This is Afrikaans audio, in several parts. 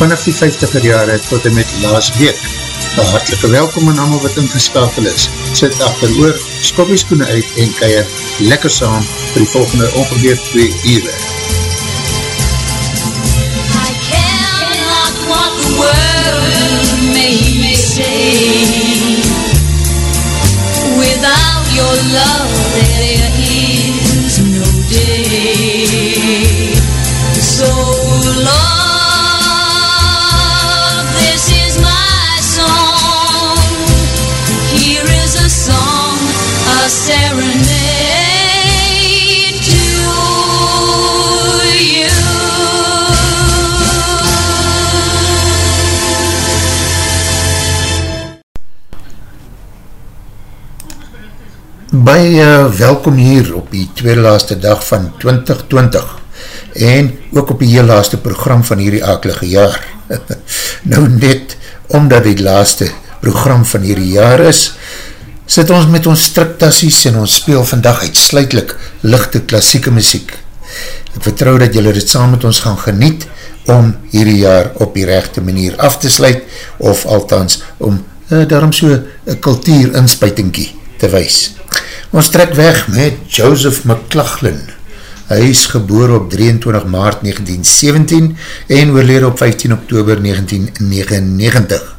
vanaf die 50er jare tot en met laas week. Een hartelike welkom aan allemaal wat ingeskakel is. Sit achter oor, skop die skoene uit en keier lekker saam vir die volgende ongeveer 2 uur. Without your love, there is no day. So, love, Baie welkom hier op die tweede laaste dag van 2020 en ook op die heel laaste program van hierdie akelige jaar. nou net omdat die laaste program van hierdie jaar is, sit ons met ons striptassies en ons speel vandag uitsluitlik lichte klassieke muziek. Ek vertrou dat julle dit saam met ons gaan geniet om hierdie jaar op die rechte manier af te sluit of althans om uh, daarom so een kultuur inspuitingkie te wees. Ons trek weg met Joseph McLachlan. Hy is geboor op 23 maart 1917 en oorlede op 15 oktober 1999.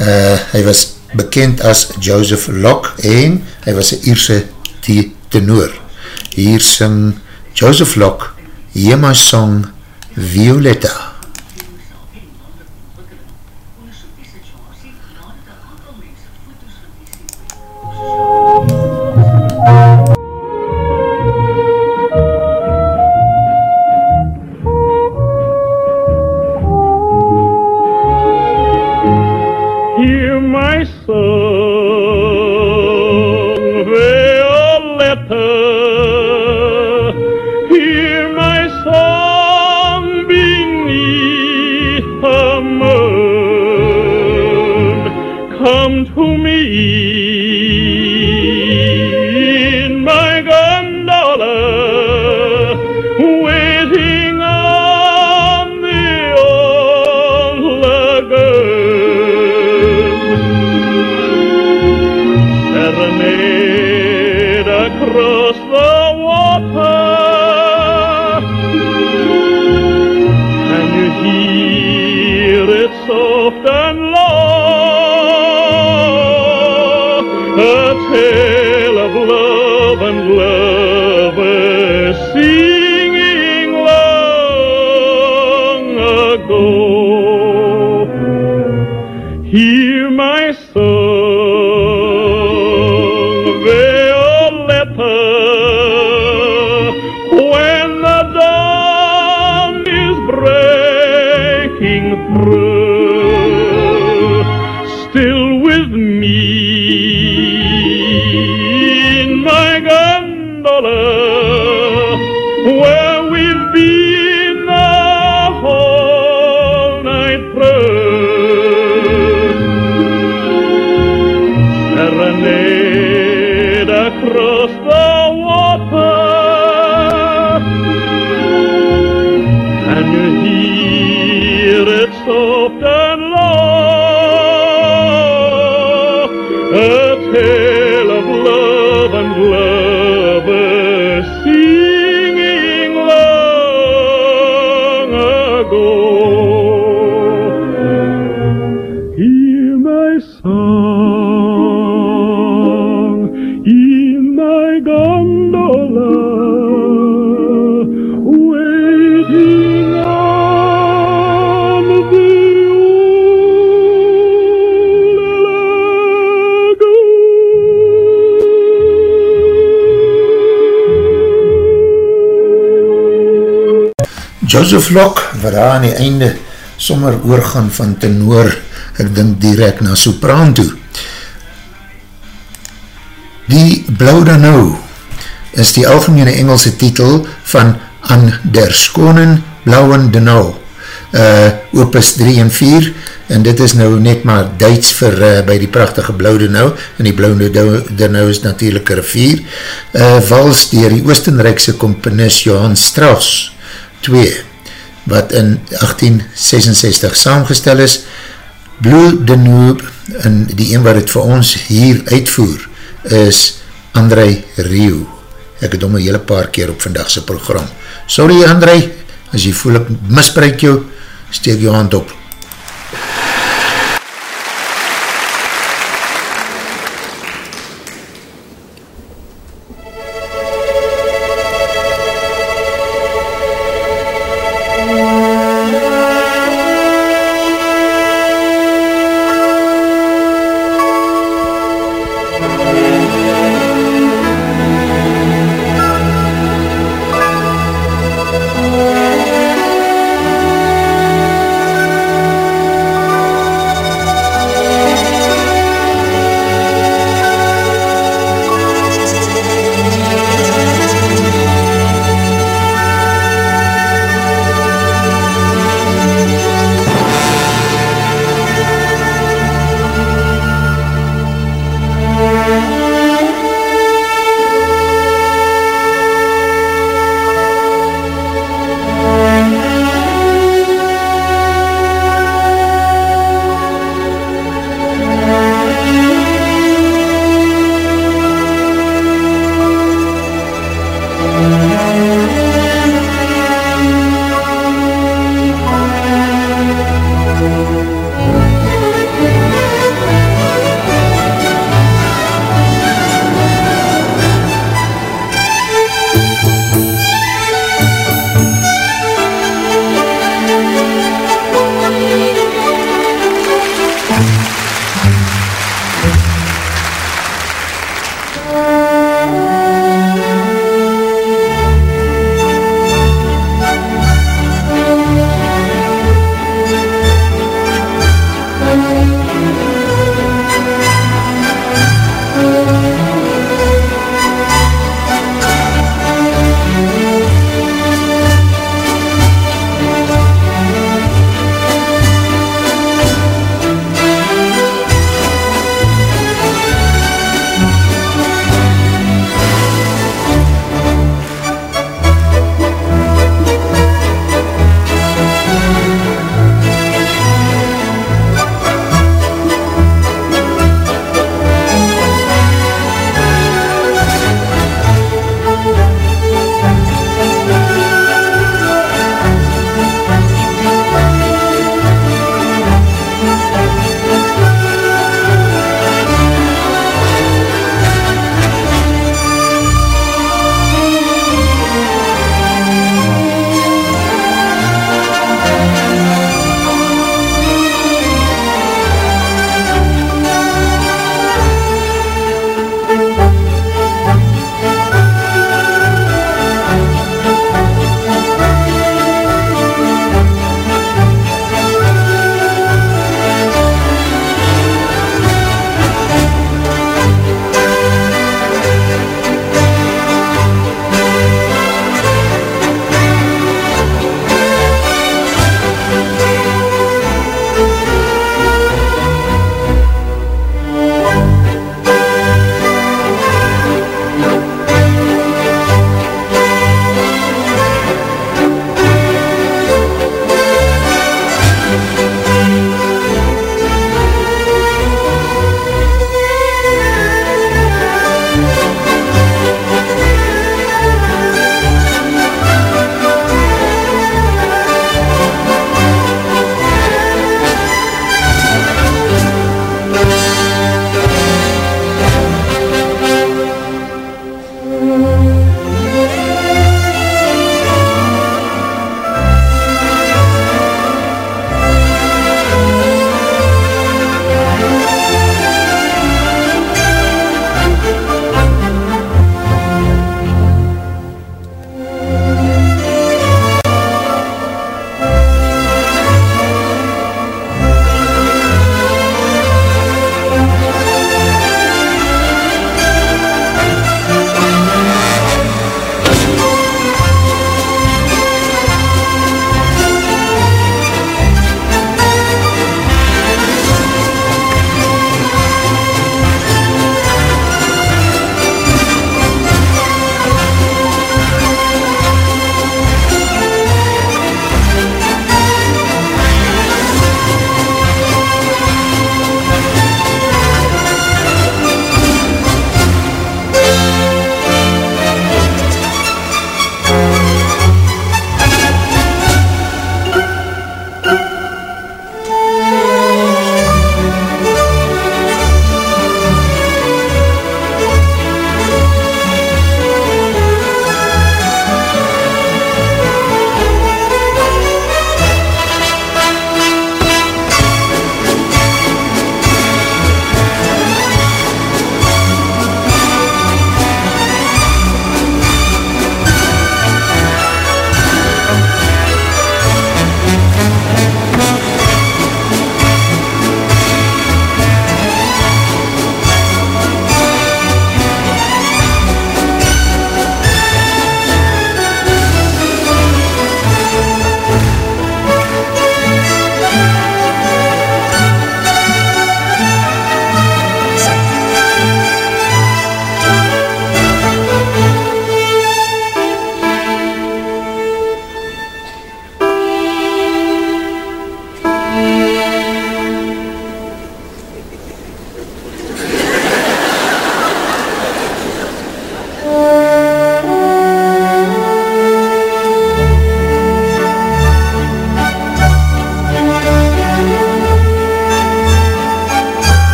Uh, hy was bekend as Joseph Locke en hy was een Ierse tenor. Hier sing Joseph Locke Yema Song Violetta. prove. Locke, wat daar aan die einde sommer oorgaan van tenor, ek dink direct na sopraan toe. Die Blauw Danau is die algemene Engelse titel van An der Skonen Blauwen Danau, uh, opus 3 en 4, en dit is nou net maar Duits vir uh, by die prachtige Blauw Danau, en die Blauw Danau is natuurlijk een rivier, uh, wals dier die Oostenrijkse komponist Johann Strauss 2, wat in 1866 saamgestel is, Blue Danube, en die een wat het vir ons hier uitvoer, is André Rieu. Ek het om een hele paar keer op vandagse program. Sorry André, as jy voel ek misbruik jou, steek jou hand op. Bye.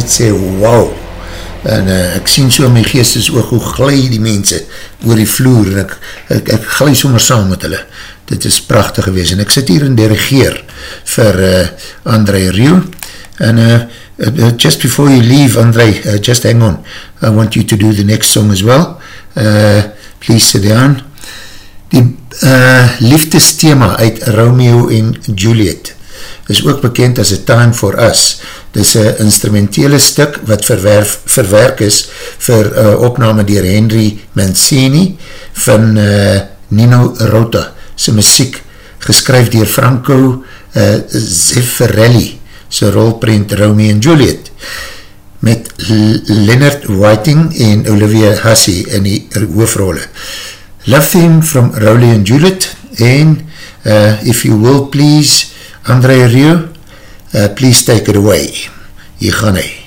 Net sê, wow, en uh, ek sien so my geest is ook hoe glij die mense oor die vloer, en ek, ek, ek glij sommer saam met hulle, dit is prachtig gewees, en ek sit hier in die regeer vir uh, André Rieu, en uh, uh, just before you leave, André, uh, just hang on, I want you to do the next song as well, uh, please sit down, die uh, liefdesthema uit Romeo en Juliet, is ook bekend as A Time for Us. Dit is een instrumentele stuk wat verwerf, verwerk is vir uh, opname dier Henry Mancini van uh, Nino Rota, sy muziek geskryf dier Franco uh, Zeffirelli, sy rolprint Romeo en Juliet, met Leonard Whiting en Olivia Hussey in die hoofrole. Love Theme from Romeo and Juliet en uh, If You Will Please André Rieu, uh, please take it away. Hier gaan hy.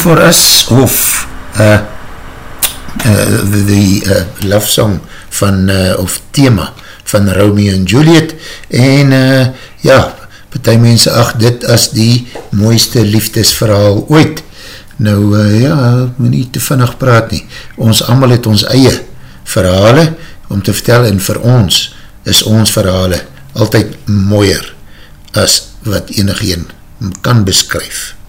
For Us of uh, uh, the uh, love song van, uh, of thema van Romeo en Juliet. En uh, ja, partij mense ach dit as die mooiste liefdesverhaal ooit. Nou uh, ja, moet nie te vinnig praat nie. Ons allemaal het ons eie verhale om te vertel en vir ons is ons verhale altyd mooier as wat enig een kan beskryf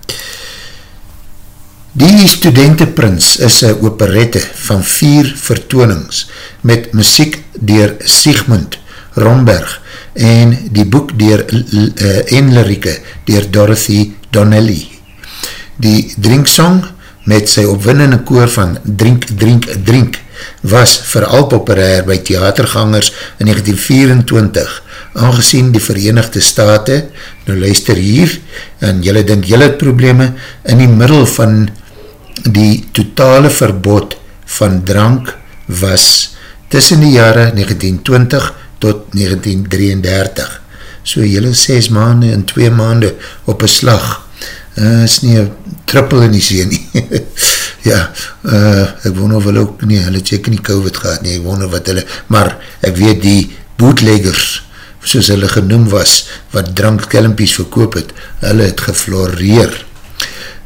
Die Studentenprins is een operette van vier vertoonings met muziek dier Sigmund Romberg en die boek dier uh, en lirieke dier Dorothy Donnelly. Die drinksong met sy opwinnende koor van Drink, Drink, Drink was vooral populair by theatergangers in 1924 aangezien die Verenigde Staten, nou luister hier, en jylle denk jylle het probleme, in die middel van die totale verbod van drank was tussen die jare 1920 tot 1933. So jylle 6 maande en 2 maande op een slag. Uh, is nie een trippel in die zee nie. ja, uh, ek wonder of hulle ook, nie, hulle check nie COVID gehad nie, ek wonder wat hulle, maar ek weet die bootleggers, soos hulle genoem was, wat drankkelmpies verkoop het, hulle het gefloreer.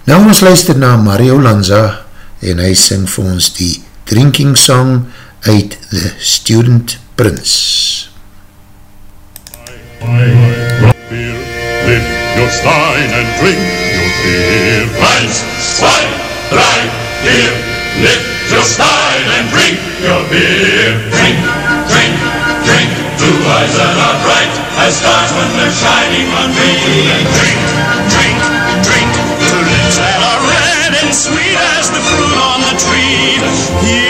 Nou ons luister na Mario Lanza en hy sing vir ons die drinking song uit The Student Prince. Beer, lift your stein and drink your beer. Eins, zwei, drei, vier, lift your stein and drink your beer. Drink, drink, drink, two eyes that are bright as stars when they're shining on me. Drink, drink, sweet as the fruit on the tree.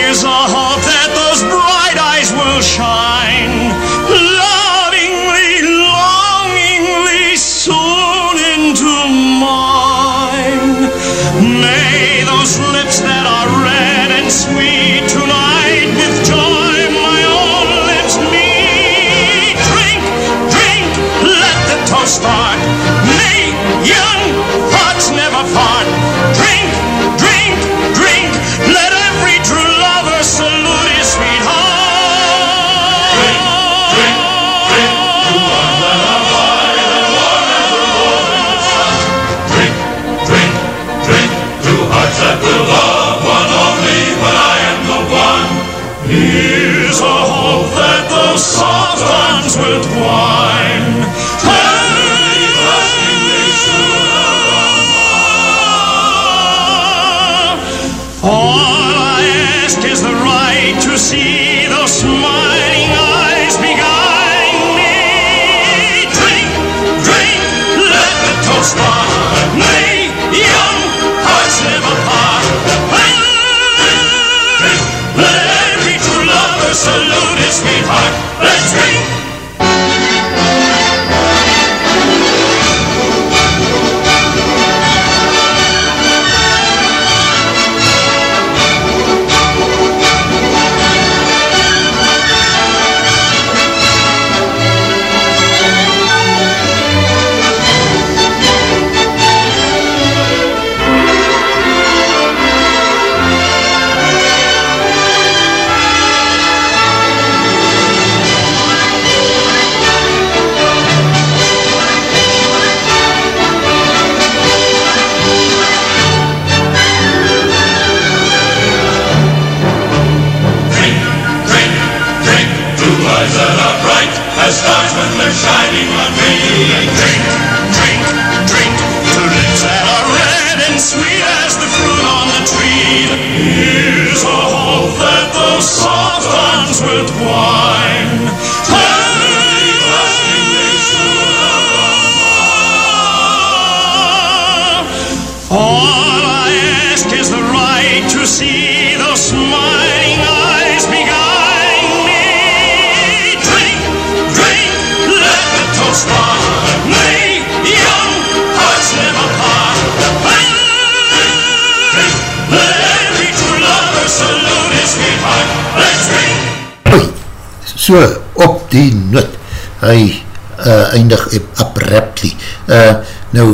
So op die noot, hy uh, eindig abruptly. Uh, nou,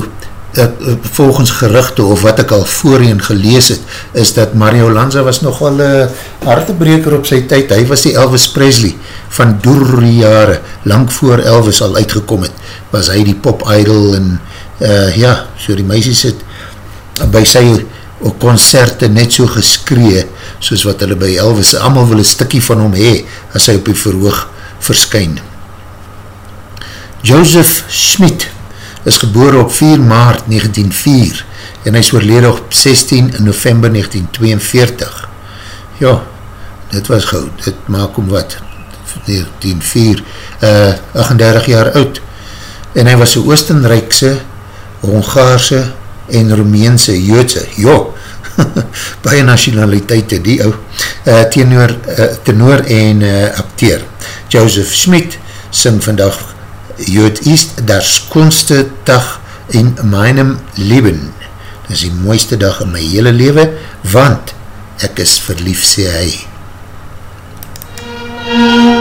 uh, volgens geruchte of wat ek al voorheen gelees het, is dat Mario Lanza was nogal een uh, hartebreker op sy tyd. Hy was die Elvis Presley van door die jare, lang voor Elvis al uitgekom het, was hy die pop idol en uh, ja, so die meisies het by sy concerte net so geskree, soos wat hulle by Elvis, allemaal wil een stikkie van hom hee, as hy op die verhoog verskyn. Joseph Schmid is geboor op 4 maart 1904 en hy is oorlede op 16 november 1942. Ja, dit was gauw, dit maak om wat, 1904, uh, 38 jaar oud. En hy was een Oostenrijkse, Hongaarse en Romeinse Joodse, jo, baie nationaliteite die ou, uh, tenor, uh, tenor en uh, acteur. Joseph Schmid sing vandag Jood ist der skoonste dag in meinem Leben. Dit is die mooiste dag in my hele leven, want ek is verlief, sê hy. Heut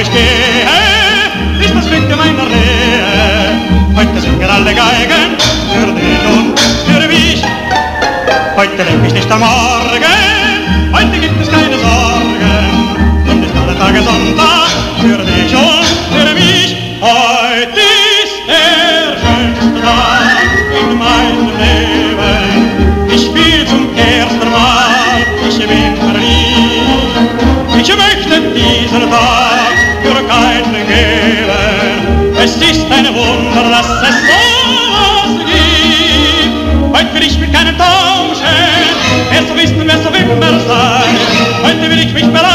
ich gehe, ist das Glück in meiner Nähe. Heute singen alle Geigen für dich und für mich. Heute denk ich nicht am Morgen, dass es sowas gibt. Heute will ich mit keinem tauschen, wer so ist und wer so immer sein. Heute will ich mich berauschen,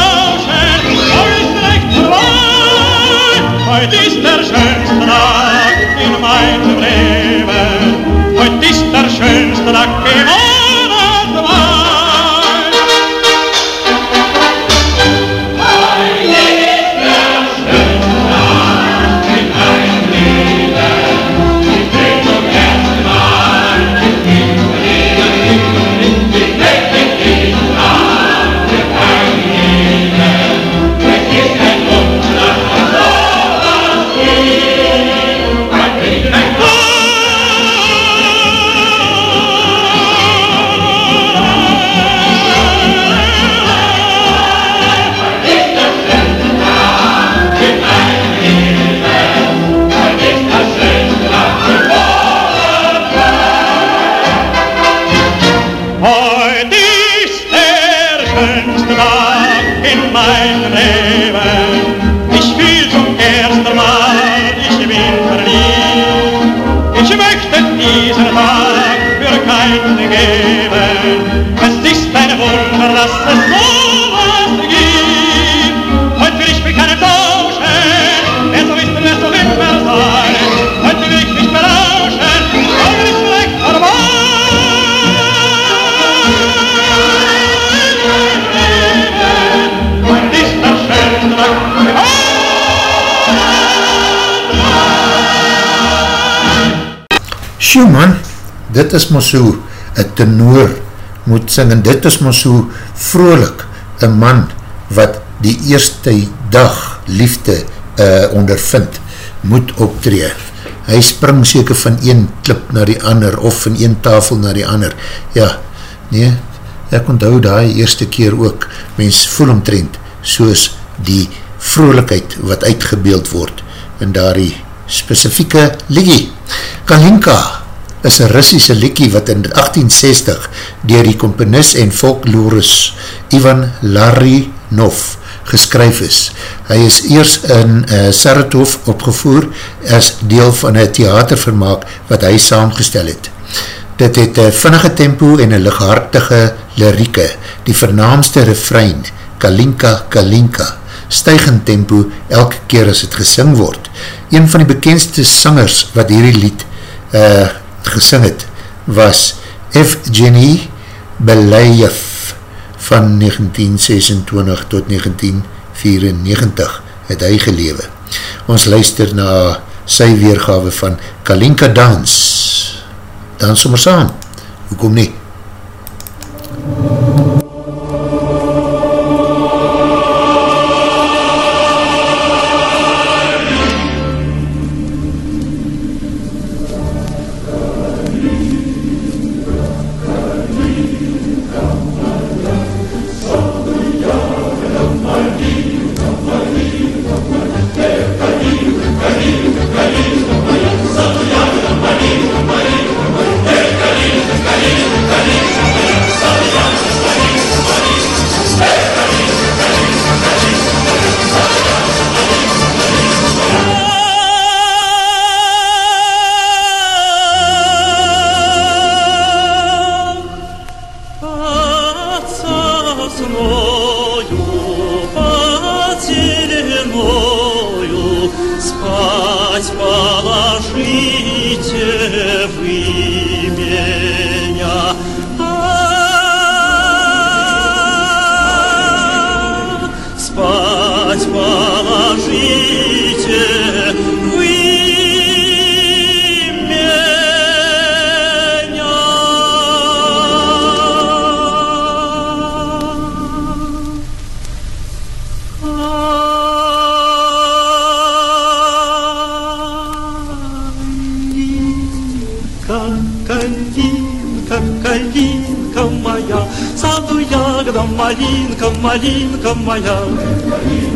dit is maar so, een tenor moet sing, en dit is maar so vrolik, een man wat die eerste dag liefde uh, ondervind, moet optree. Hy spring seker van een klip na die ander, of van een tafel na die ander. Ja, nee, ek onthou die eerste keer ook, mens voel omtrend, soos die vrolijkheid wat uitgebeeld word, in daar die specifieke liggie. Kalinka is een Russische likkie wat in 1860 dier die komponis en folklorus Ivan Larinov geskryf is. Hy is eers in uh, Saratov opgevoer as deel van een theatervermaak wat hy saamgestel het. Dit het een vinnige tempo en een lighartige lirieke, die vernaamste refrein, Kalinka Kalinka, stijgend tempo elke keer as het gesing word. Een van die bekendste sangers wat hierdie lied uh, gesing het, was Evgeny Belayev van 1926 tot 1994 het hy gelewe. Ons luister na sy weergawe van Kalinka Dans. Dans sommer saam. Hoekom nie? положите вы меня. Калинка, калинка, калинка моя, саду ягода, малинка, малинка моя. Калинка,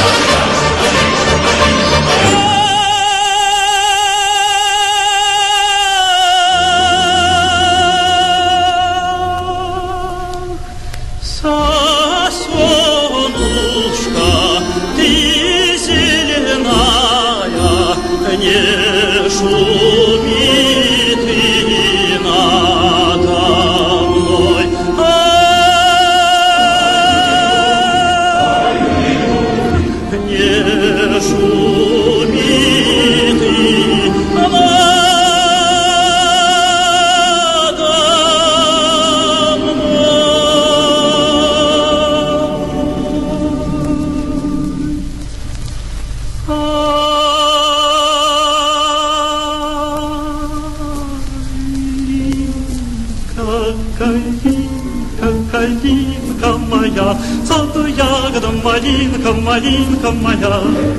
camallán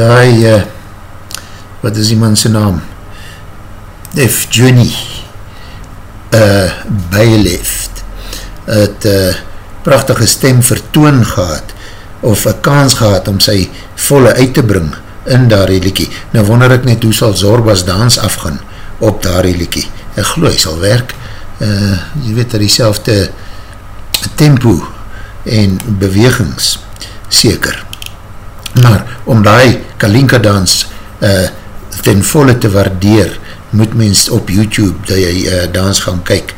die, uh, wat is die man sy naam? F. Johnny uh, Bijleft het uh, prachtige stem vertoon gehad of een kans gehad om sy volle uit te bring in daar liekie. Nou wonder ek net hoe sal Zorbas dans afgaan op daar liekie. Ek geloof, hy sal werk. Uh, jy weet, dat die selfde tempo en bewegings seker. Maar om die Kalinka dans uh, ten volle te waardeer, moet mens op YouTube jy uh, dans gaan kyk,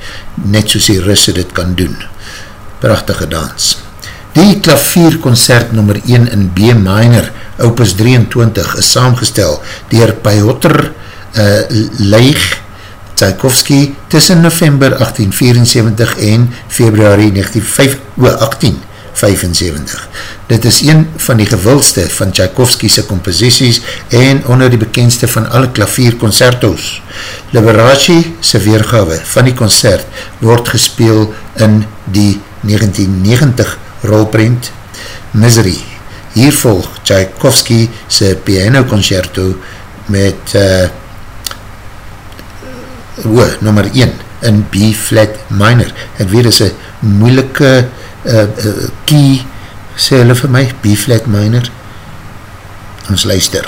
net soos die russe dit kan doen. Prachtige dans. Die klavierconcert nummer 1 in B minor, opus 23, is saamgestel dier Piotr uh, Leig Tchaikovsky tussen november 1874 en februari 1875. 75. Dit is een van die gewildste van Tchaikovsky'se composities en onder die bekendste van alle klavierconcertos. Liberace se weergawe van die concert word gespeel in die 1990 rolprint Misery. Hier volg Tchaikovsky se piano concerto met uh, oh, nummer 1 in B-flat minor. Ek weet, is een moeilike uh, key, sê hulle vir my, B-flat minor, ons luister.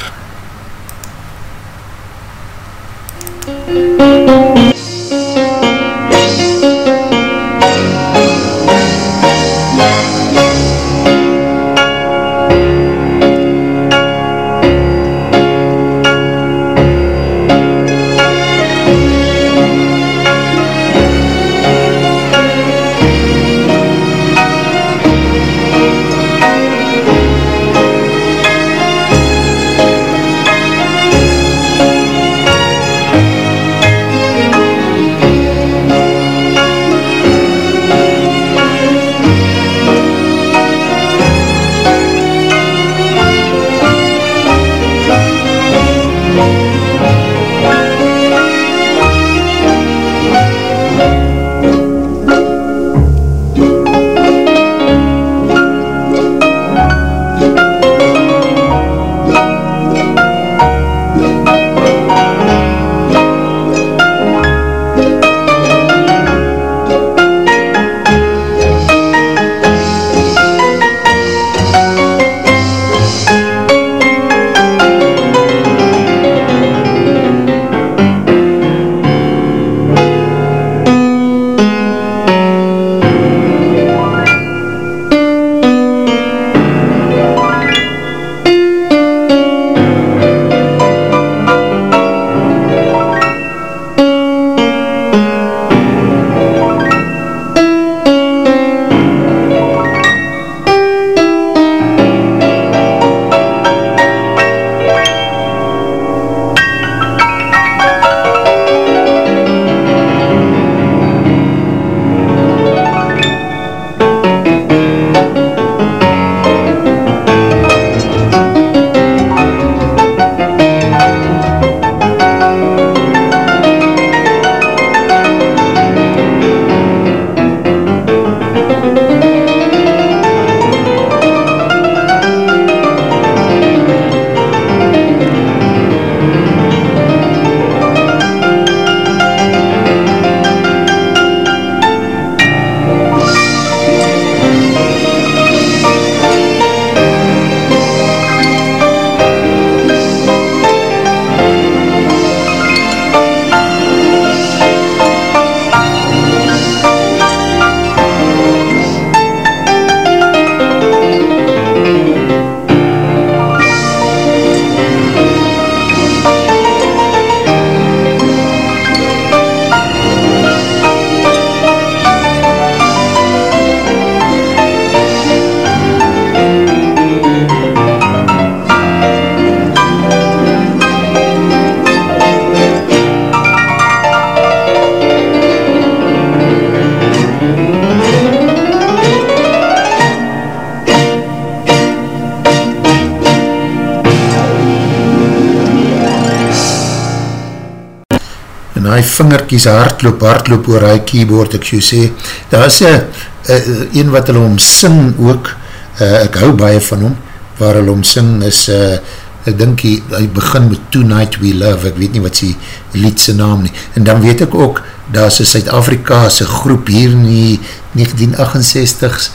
Vingerkies hardloop, hardloop oor hy keyboard, ek so sê, daar is een, een wat hulle omsing ook, uh, ek hou baie van hom, waar hulle omsing is uh, ek dink hy, hy begin met Tonight We Love, ek weet nie wat sy liedse naam nie, en dan weet ek ook, daar is een Suid-Afrikaanse groep hier in die 1968s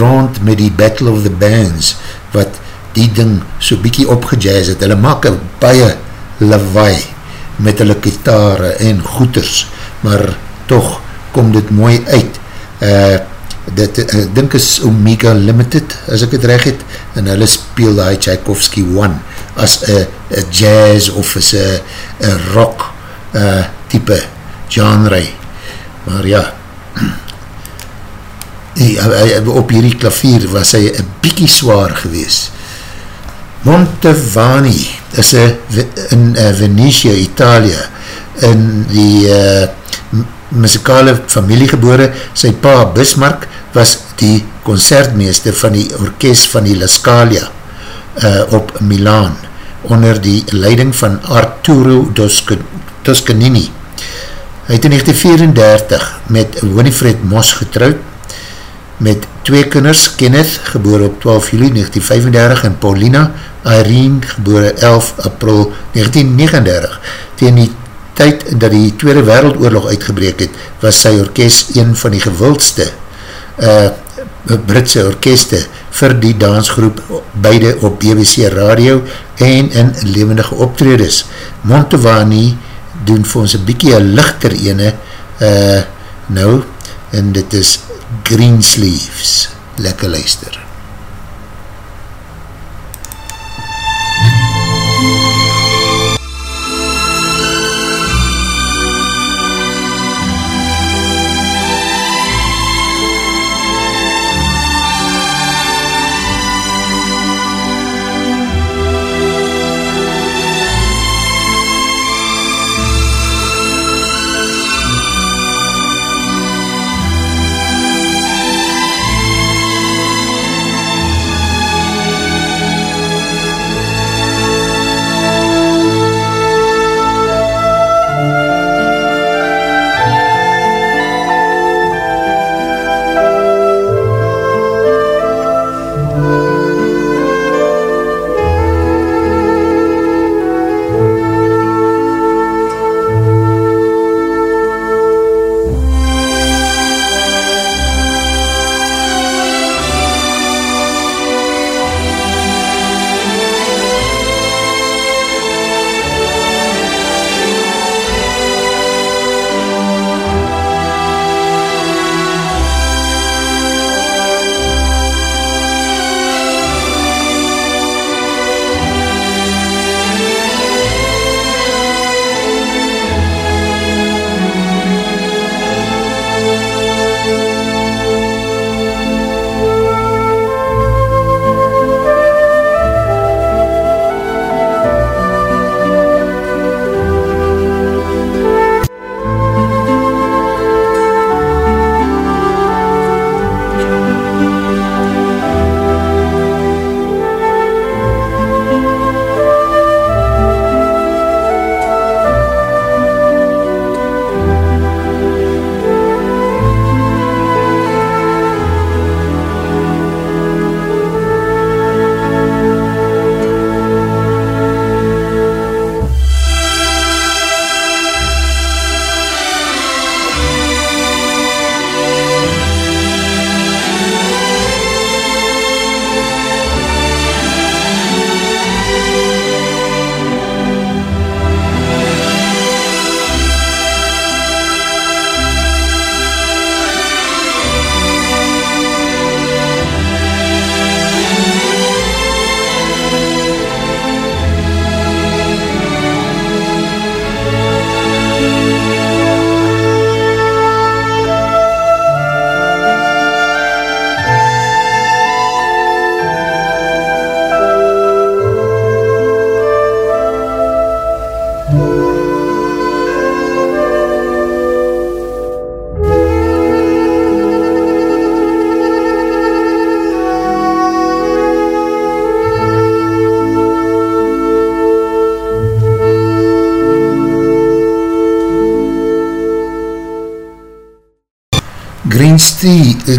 rond met die Battle of the Bands, wat die ding so bykie opgejazz het, hulle maak een baie lawaai met hulle kitare en goeters, maar toch kom dit mooi uit. Uh, dit, ek dink is Omega Limited, as ek het reg het, en hulle speel die Tchaikovsky One as een jazz of as een rock uh, type genre. Maar ja, op hierdie klavier was hy een bykie zwaar gewees. Montevani is a, in uh, Venetia, Italië, in die uh, muzikale familie gebore, sy pa Bismarck was die concertmeester van die orkest van die La Scalia uh, op Milaan, onder die leiding van Arturo Toscanini. Hy het in 1934 met Winifred Moss getrouwd, met twee kinders, Kenneth, geboor op 12 juli 1935, en Paulina Irene, geboor 11 april 1939. Tegen die tyd dat die Tweede Wereldoorlog uitgebreek het, was sy orkest een van die gewildste uh, Britse orkeste vir die dansgroep, beide op BBC radio en in levendige optredes. Montevani doen vir ons een bykie een lichter ene, uh, nou, en dit is Greensleeves. Lekker luister.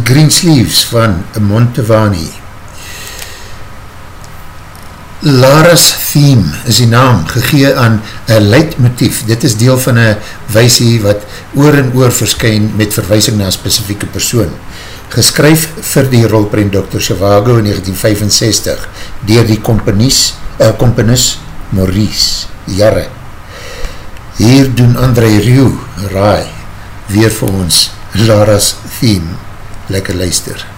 Green Sleeves van Montevani. Lara's Theme is die naam gegee aan een leidmotief. Dit is deel van een weisie wat oor en oor verskyn met verwijsing na specifieke persoon. Geskryf vir die rolprint Dr. Zhivago in 1965 dier die komponis, uh, komponis Maurice Jarre. Hier doen André Rieu, Rai, weer vir ons Lara's Theme. Lekker luister.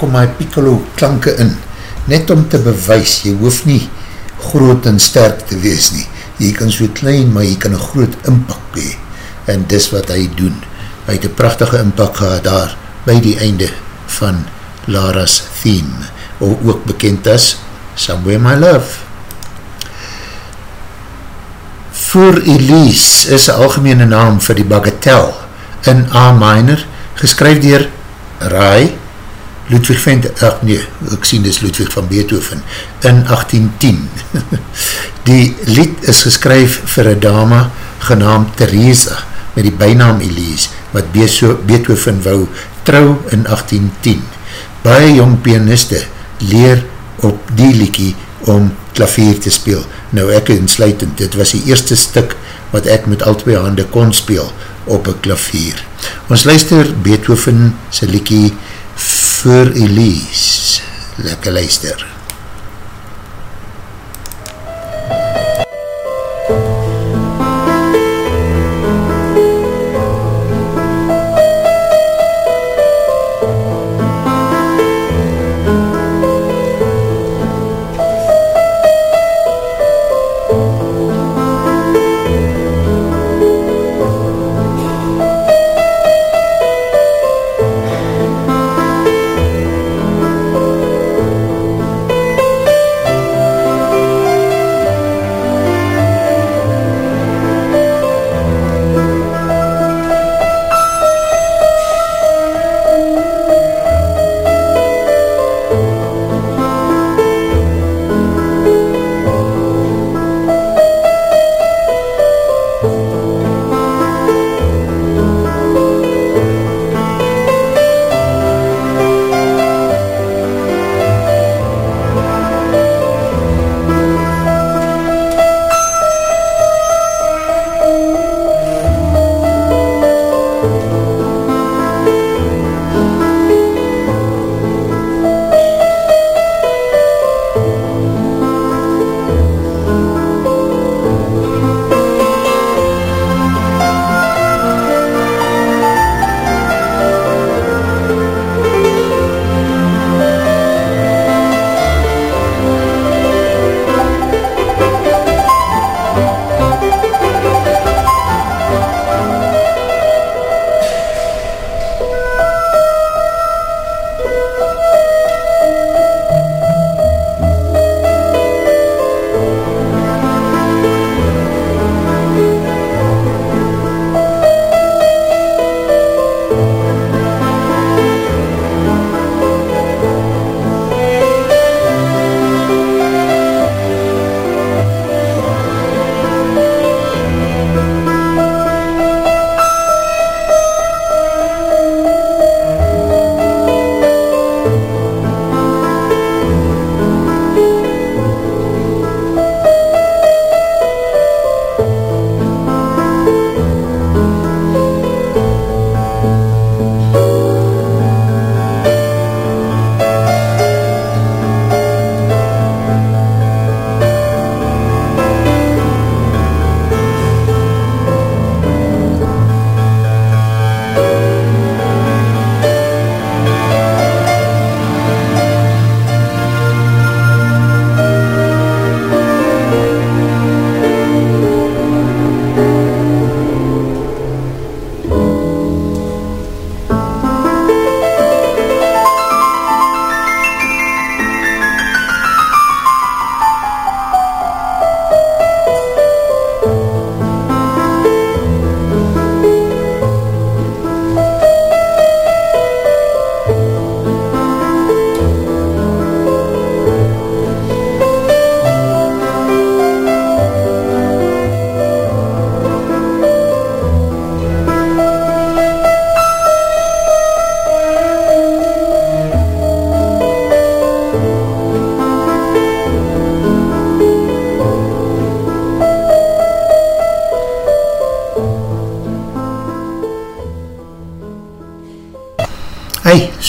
Kom my piccolo klanke in, net om te bewys, jy hoef nie groot en sterk te wees nie, jy kan so klein, maar jy kan een groot inpak hee, en dis wat hy doen, hy het een prachtige inpak gehad daar, by die einde van Lara's theme, ook bekend as Somewhere My Love. Voor Elise is een algemene naam vir die Bagatelle in A minor, geskryf dier Rai Ludwig van, ach nee, ek sien dis Ludwig van Beethoven, in 1810. die lied is geskryf vir een dame genaamd Theresa, met die bijnaam Elise, wat Beethoven wou trouw in 1810. Baie jong pianiste leer op die liekie om klavier te speel. Nou ek insluitend, dit was die eerste stuk wat ek met al twee hande kon speel op een klavier. Ons luister Beethoven sy liekie voor Elise. Lekker luister.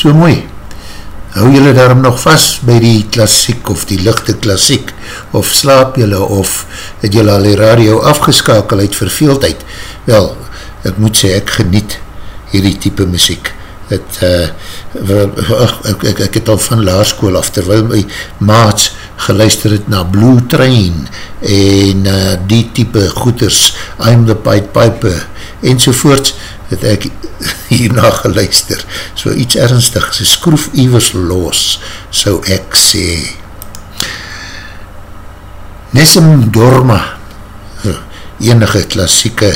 So mooi. Hou jylle daarom nog vast by die klassiek of die lichte klassiek of slaap jylle of het jylle al die radio afgeskakel uit verveeldheid. Wel, ek moet sê, ek geniet hierdie type muziek. Het, uh, ek, ek, ek het al van laarskool af, terwyl my maats geluister het na Blue Train en uh, die type goeders, I'm the Pied Piper enzovoorts, het ek hierna geluister. So iets ernstig, sy skroef iwers los, so ek sê. Nessim Dorma, enige klassieke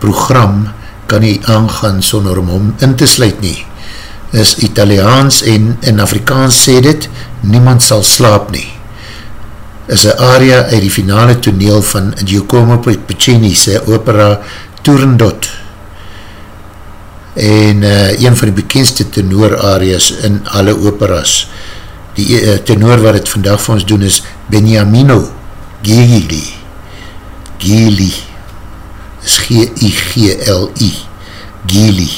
program, kan nie aangaan sonder om hom in te sluit nie. Is Italiaans en in Afrikaans sê dit, niemand sal slaap nie. Is een aria uit die finale toneel van Giacomo Puccini sy opera Turandot en uh, een van die bekendste tenor arias in alle operas. Die uh, tenor wat het vandag vir ons doen is Beniamino Gili. Gili is G-I-G-L-I Gili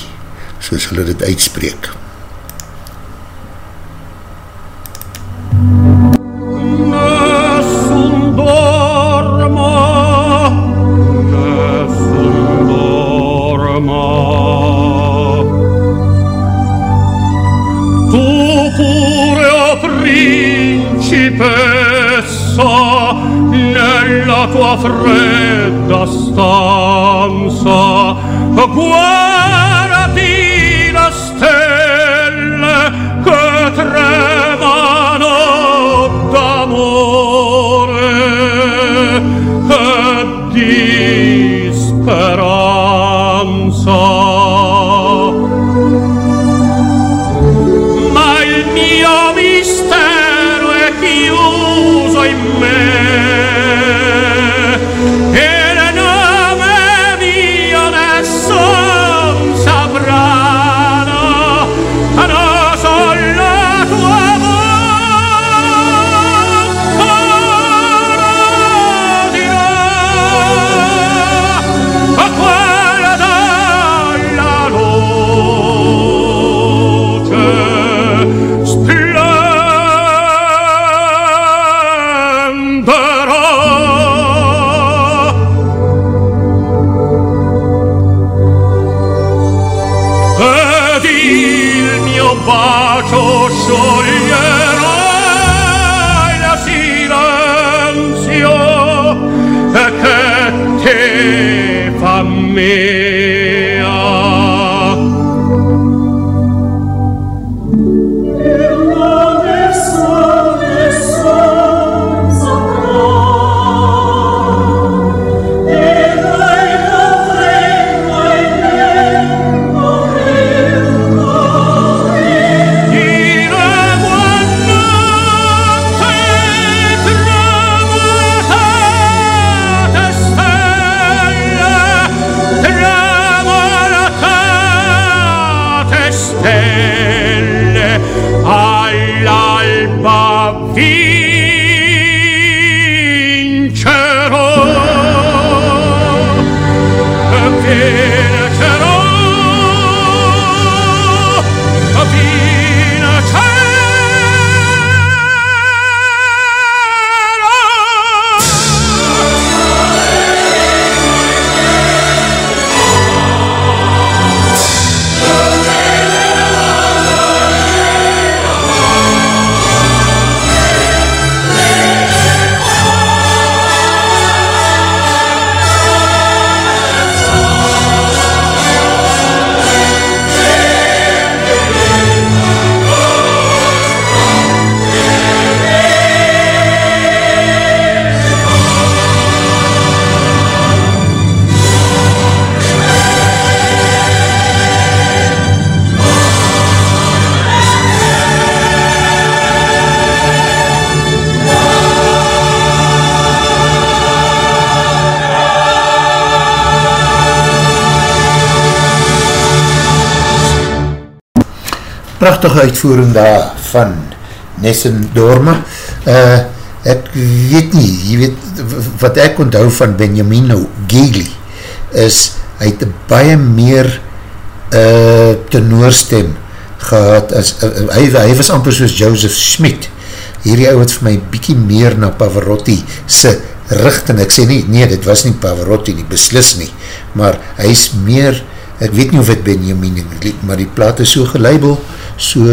soos hulle dit uitspreek Nessun fredda stanza, prachtige uitvoering daar van Nessim Dorma uh, ek weet nie jy weet, wat ek onthou van Benjamino Gigli is, hy het baie meer uh, tenoorstem gehad, as, uh, hy, hy was amper soos Joseph Schmidt, hierdie ou het vir my bykie meer na Pavarotti sy richting, ek sê nie, nee, dit was nie Pavarotti nie, beslis nie, maar hy is meer, ek weet nie of het Benjamin, maar die plaat is so gelabel, so,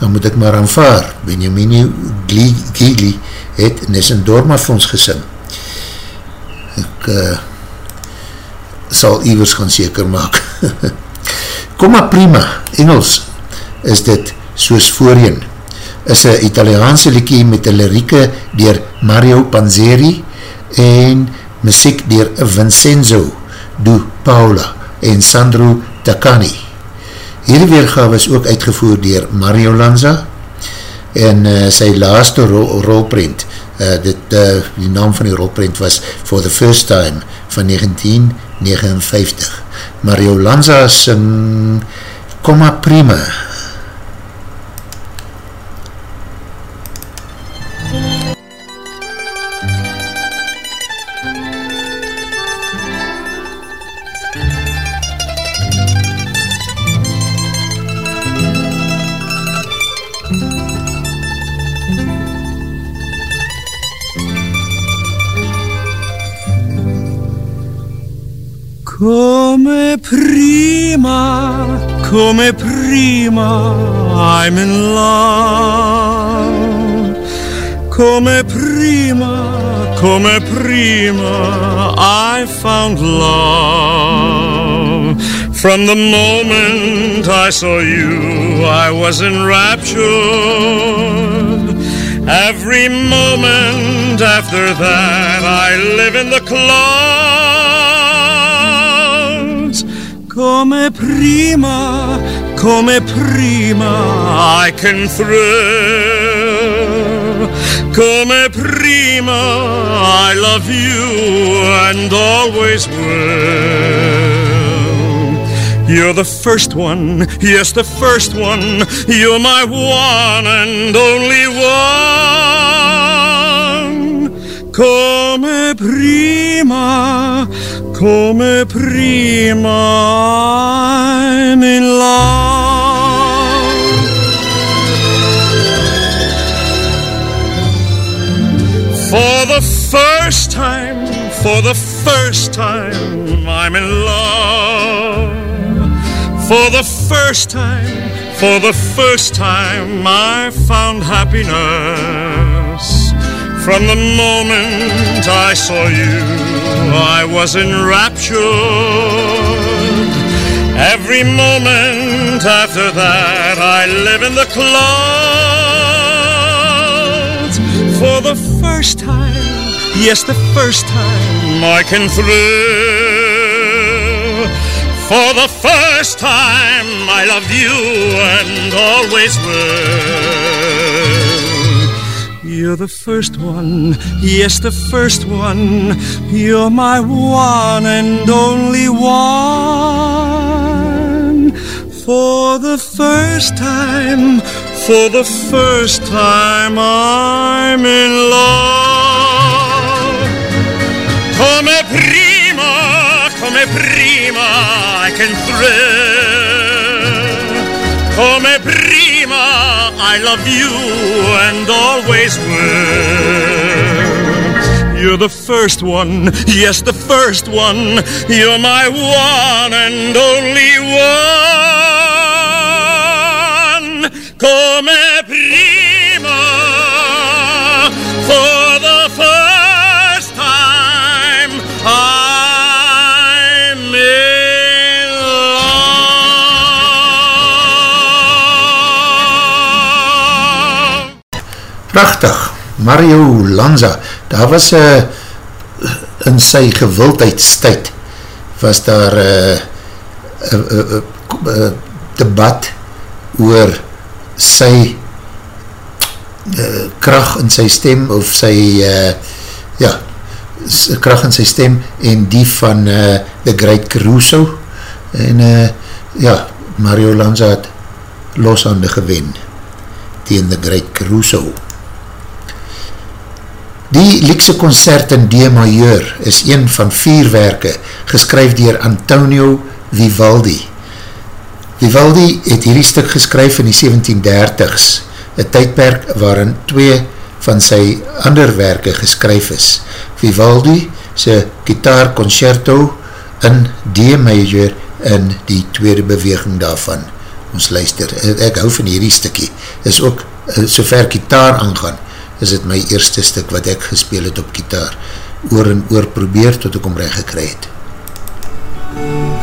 dan moet ek maar aanvaar, Benjamin Gili het Nessun Dorma vir ons gesing, ek uh, sal Ivers gaan seker maak, kom maar prima, Engels, is dit soos voorheen, is een Italiaanse liekie met een lirieke dier Mario Panzeri en muziek dier Vincenzo Du Paula en Sandro Takani. Hierdie weergave is ook uitgevoer dier Mario Lanza en uh, sy laaste rol, rolprint, uh, dit, uh, die naam van die rolprint was For the First Time van 1959. Mario Lanza sing Komma Prima. Come prima, I'm in love. Come prima, come prima, I found love. From the moment I saw you, I was enraptured. Every moment after that, I live in the clouds. Come prima, come prima, I can thrill. Come prima, I love you and always will. You're the first one, yes, the first one. You're my one and only one. Come prima, come prima, I'm in love. For the first time, for the first time, I'm in love. For the first time, for the first time, I found happiness. From the moment I saw you, I was enraptured. Every moment after that, I live in the clouds. For the first time, yes, the first time, I can thrill. For the first time, I love you and always will. You're the first one, yes, the first one. You're my one and only one. For the first time, for the first time, I'm in love. Come prima, come prima, I can thrill. I love you and always will. You're the first one, yes, the first one. You're my one and only one. Prachtig, Mario Lanza, daar was uh, in sy gewildheidstijd, was daar uh, uh, uh, uh, debat oor sy uh, kracht in sy stem, of sy, uh, ja, kracht in sy stem, en die van uh, The Great Caruso, en uh, ja, Mario Lanza het loshande gewen, tegen The Great Caruso. Die Liekse concert in D majeur is een van vier werke geskryf dier Antonio Vivaldi. Vivaldi het hierdie stuk geskryf in die 1730s, een tydperk waarin twee van sy ander werke geskryf is. Vivaldi sy gitaar concerto in D major in die tweede beweging daarvan. Ons luister, ek hou van hierdie stukkie. Is ook, eh, so ver gitaar aangaan, is het my eerste stuk wat ek gespeel het op gitaar. Oor en oor probeer tot ek om recht gekry het.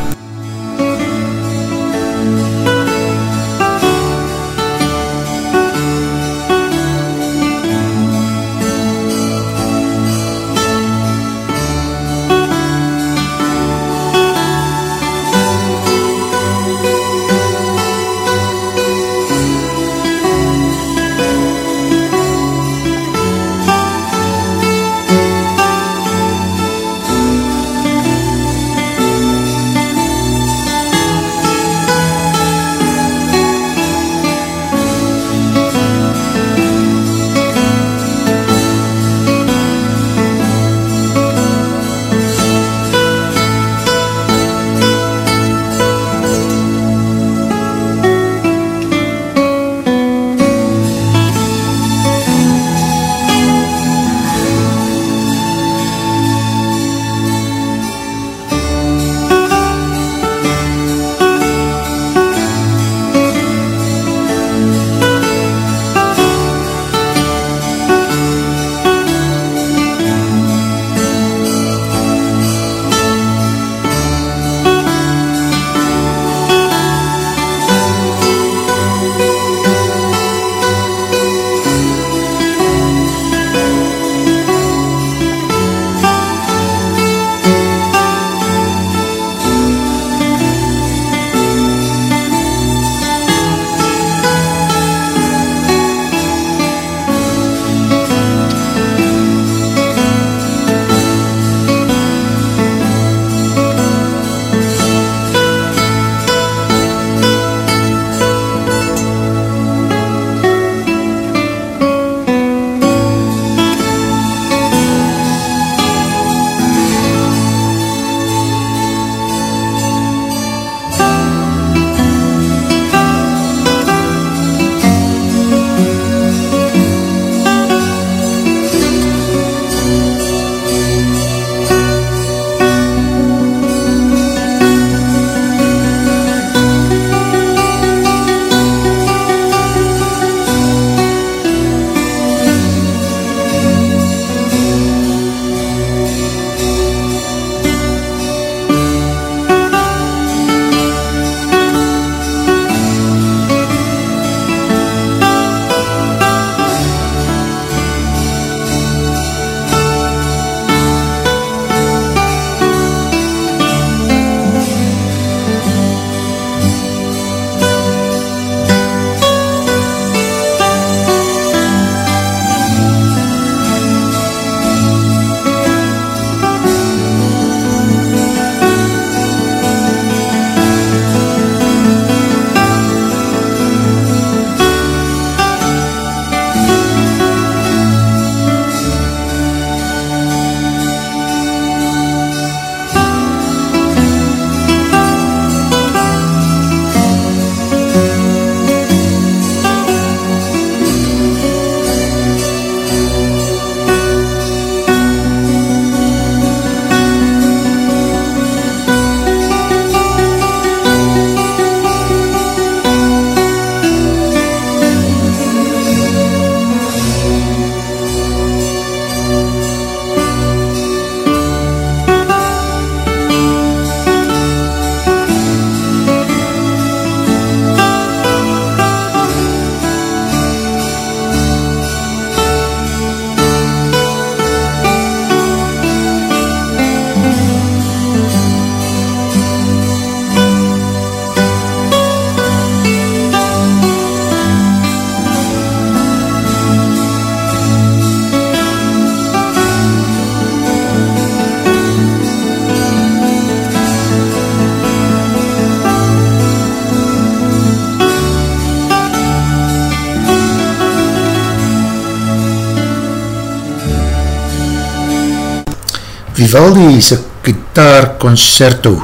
Vivaldi is een gitaar concerto,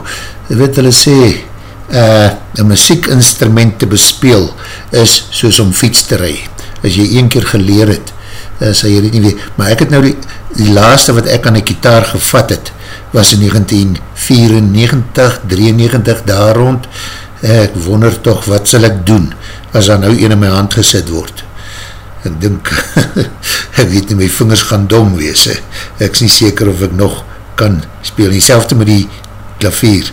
weet hulle sê, uh, een muziekinstrument te bespeel is soos om fiets te rij. As jy een keer geleer het, uh, sal jy dit nie weet. Maar ek het nou die, die laaste wat ek aan die kitaar gevat het, was in 1994, 93, daar rond. Ek wonder toch, wat sal ek doen, as daar nou een in my hand gesit word. Ek dink, ek weet nie, my vingers gaan dom wees. Ek is nie seker of ek nog kan speel. En selfde met die klavier.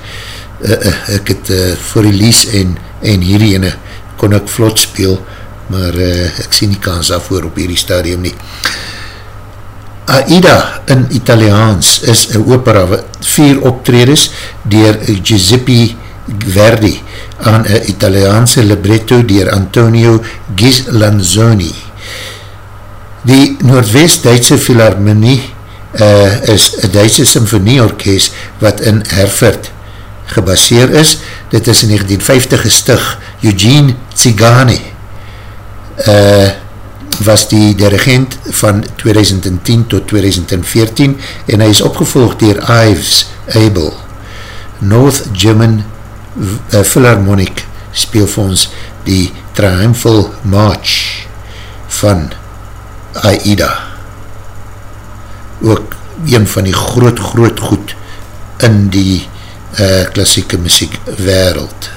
Uh, uh, ek het uh, voor die lies en, en hierdie ene kon ek vlot speel, maar uh, ek sien nie kans afvoer op hierdie stadium nie. Aida in Italiaans is een opera wat vier optredes dier Giuseppe Verdi aan een Italiaanse libretto dier Antonio Ghislanzoni. Die Noordwest-Duitse Philharmonie uh, is een Duitse symfonieorkest wat in Herford gebaseer is. Dit is in 1950 gestig Eugene Zigani. Uh, was die dirigent van 2010 tot 2014 en hy is opgevolgd dier Ives Abel. North German uh, Philharmonic speel vir ons die Triumphal March van Aida. Ook een van die groot, groot goed in die uh, klassieke muziek wereld.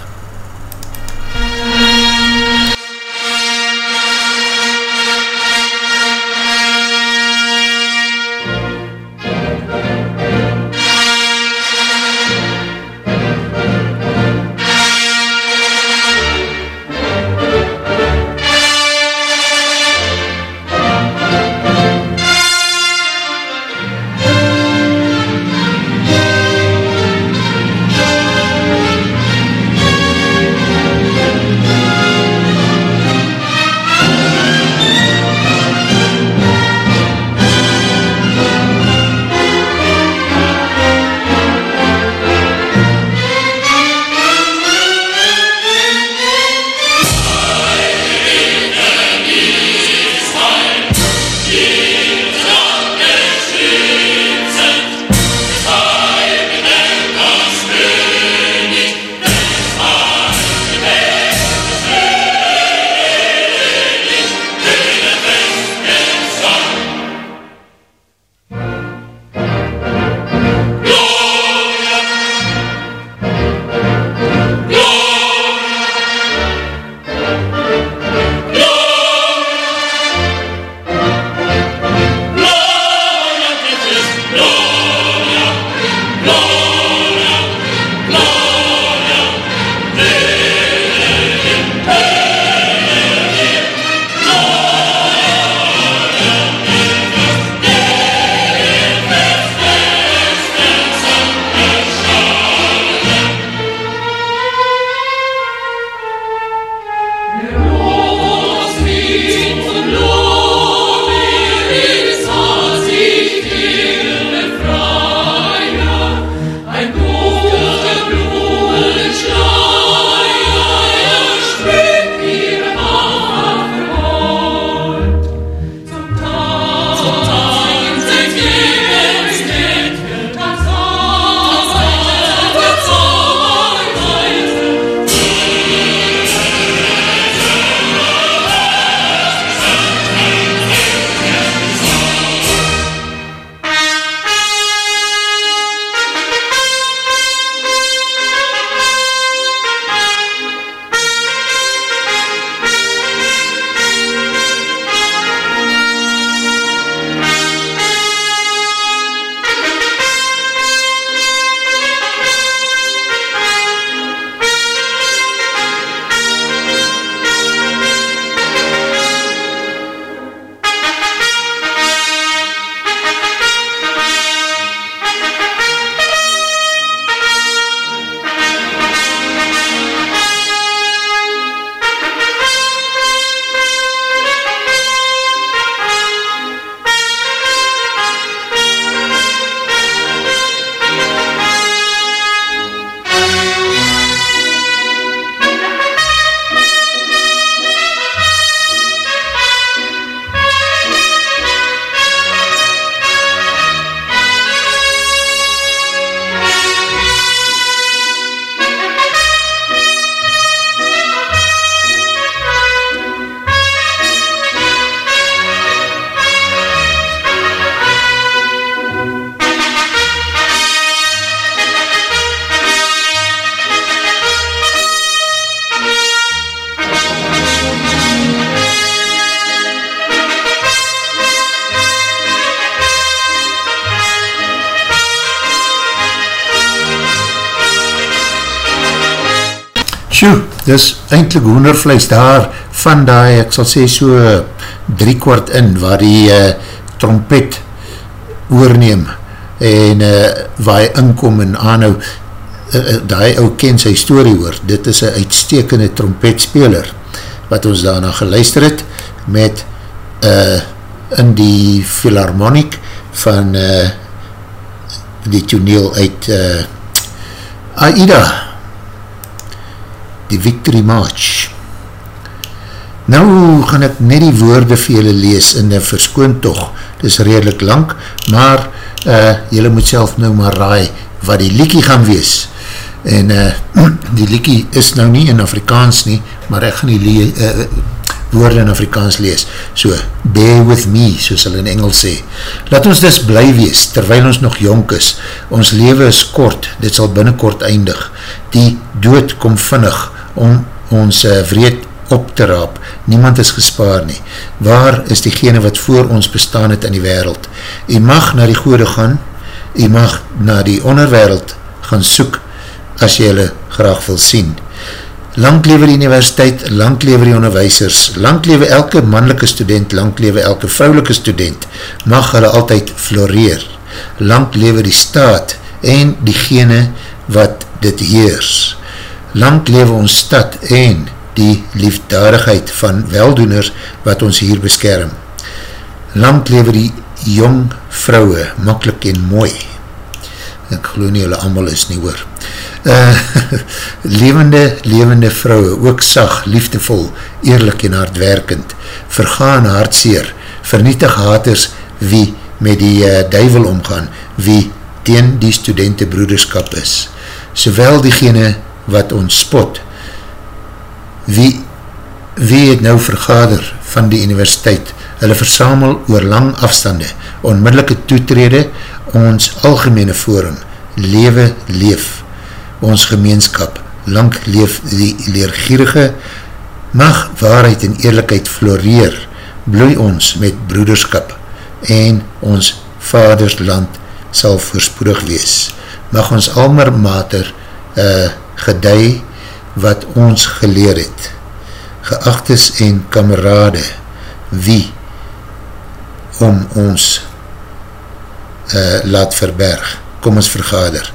Dis eindelijk hoendervlees daar van die, ek sal sê so drie kwart in, waar die uh, trompet oorneem en uh, waar hy inkom en aanhou, uh, uh, die ou ken sy story hoor, dit is een uitstekende trompetspeler, wat ons daarna geluister het, met uh, in die philharmonic van uh, die toneel uit uh, Aida, die Victory March. Nou gaan ek net die woorde vir julle lees in die verskoontocht. Dit is redelijk lang, maar uh, julle moet self nou maar raai wat die liekie gaan wees. En uh, die liekie is nou nie in Afrikaans nie, maar ek gaan die uh, woorde in Afrikaans lees. So, bear with me, soos hulle in Engels sê. Laat ons dus bly wees, terwyl ons nog jonk is. Ons leven is kort, dit sal binnenkort eindig. Die dood kom vinnig, om ons uh, vreed op te raap. Niemand is gespaar nie. Waar is diegene wat voor ons bestaan het in die wereld? U mag na die goede gaan, u mag na die onderwereld gaan soek, as jy hulle graag wil sien. Lang lewe die universiteit, lang lewe die onderwijsers, lang lewe elke mannelike student, lang lewe elke vrouwelike student, mag hulle altyd floreer. Lang lewe die staat en diegene wat dit heers lang lewe ons stad en die liefdadigheid van weldoeners wat ons hier beskerm. Lang lewe die jong vrouwe, makkelijk en mooi. Ek geloof nie, hulle allemaal is nie hoor. Uh, levende, levende vrouwe, ook sag, liefdevol, eerlijk en hardwerkend, vergaan hartseer, vernietig haters wie met die uh, duivel omgaan, wie teen die studentenbroederskap is. Sowel diegene wat ons spot. Wie, wie het nou vergader van die universiteit? Hulle versamel oor lang afstande, onmiddellike toetrede, ons algemene forum, lewe leef, ons gemeenskap, lang leef die leergierige, mag waarheid en eerlijkheid floreer, bloei ons met broederskap, en ons vadersland sal voorspoedig wees. Mag ons almer mater uh, gedei wat ons geleer het. Geachtes en kamerade, wie om ons uh, laat verberg. Kom ons vergader.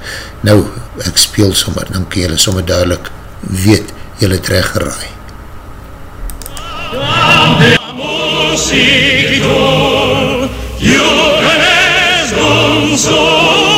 Nou, ek speel sommer, dan kan jylle sommer dadelijk weet, jylle het recht geraai. Jóvenes don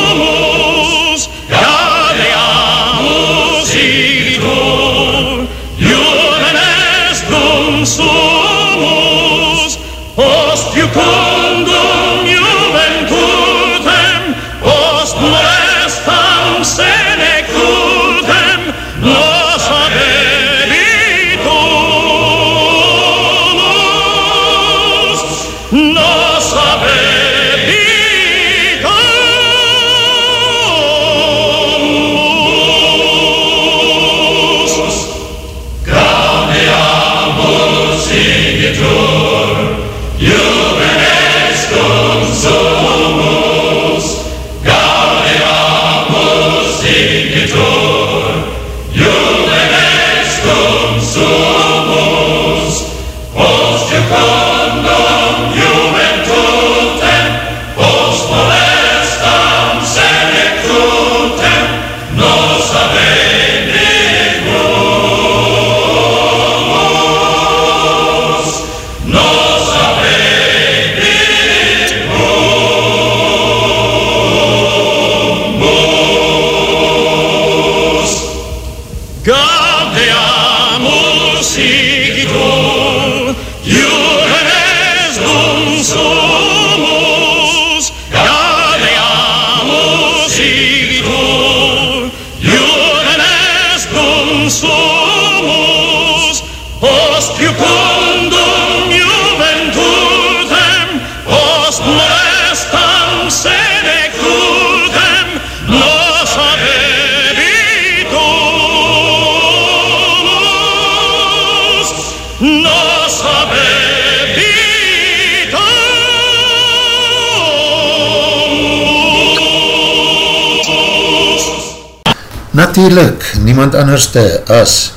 Natuurlijk, niemand anderste as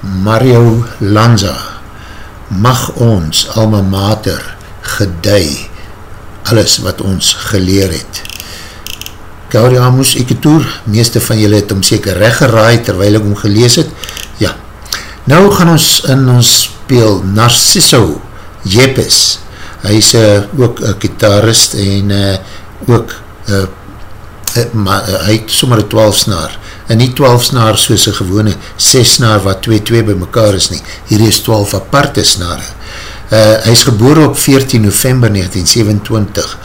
Mario Lanza, mag ons alma mater gedei alles wat ons geleer het. Gauriamus Eketour, meeste van julle het om seker recht geraai terwijl ek om gelees het. Ja, nou gaan ons in ons speel Narciso Jepes. Hy is uh, ook een gitarist en uh, ook uh, uh, maar, uh, hy het sommer een 12 snaar en nie 12 snaar soos een gewone 6 snaar wat 2-2 by mekaar is nie, hier is 12 aparte snaar uh, hy is geboren op 14 november 1927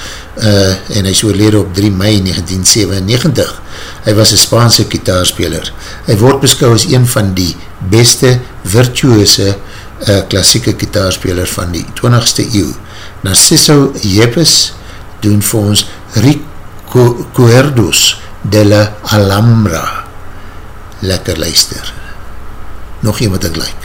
uh, en hy is oorlede op 3 mei 1997 hy was een Spaanse kitaarspeler hy word beskou as een van die beste virtuose uh, klassieke kitaarspeler van die 20ste eeuw. Narciso Jepes doen vir ons Recuerdos de la Alhambra lekker luister. Nog iemand ek like.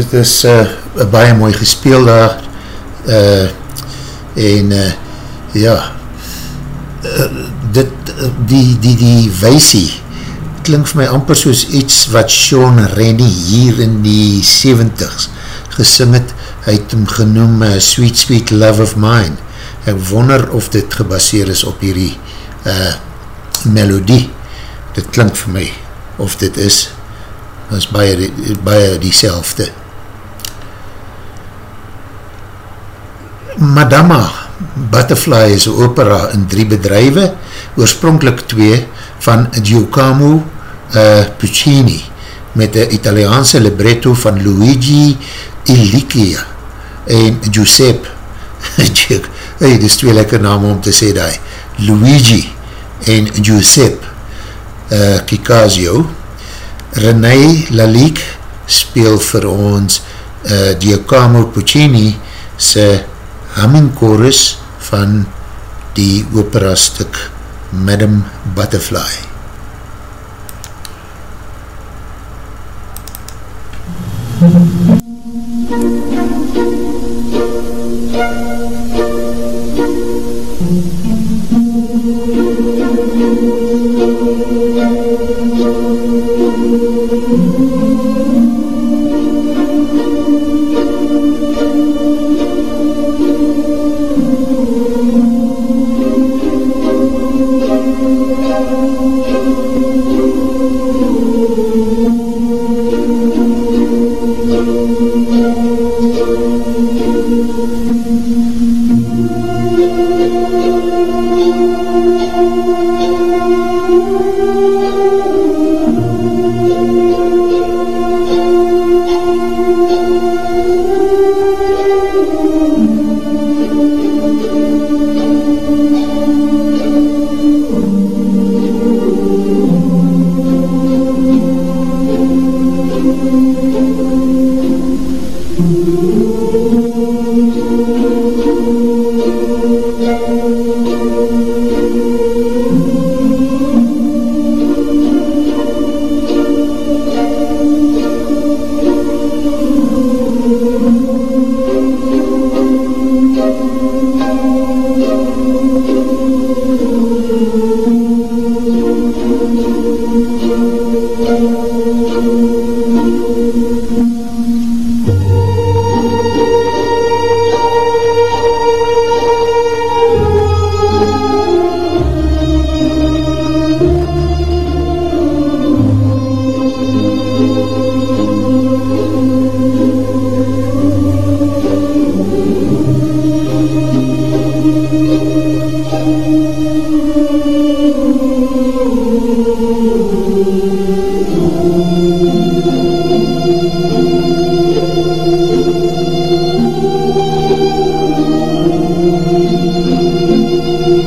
Dit is uh, baie mooi gespeel daar uh, en uh, ja uh, dit, die, die, die weisie klink vir my amper soos iets wat Sean Rennie hier in die 70s gesing het, hy het hem genoem uh, Sweet Sweet Love of Mine. Ek wonder of dit gebaseer is op hierdie uh, melodie. Dit klink vir my of dit is. Is baie, baie die selfde. Madama Butterfly is een opera in drie bedrijwe, oorspronkelijk twee van Giacomo uh, Puccini met een Italiaanse libretto van Luigi Ilicia en Giuseppe hey, dit is twee lekker naam om te sê die Luigi en Giuseppe uh, Kikazio René Lalique speel vir ons uh, Giacomo Puccini sy humming chorus van die opera stuk Madame Butterfly. Humming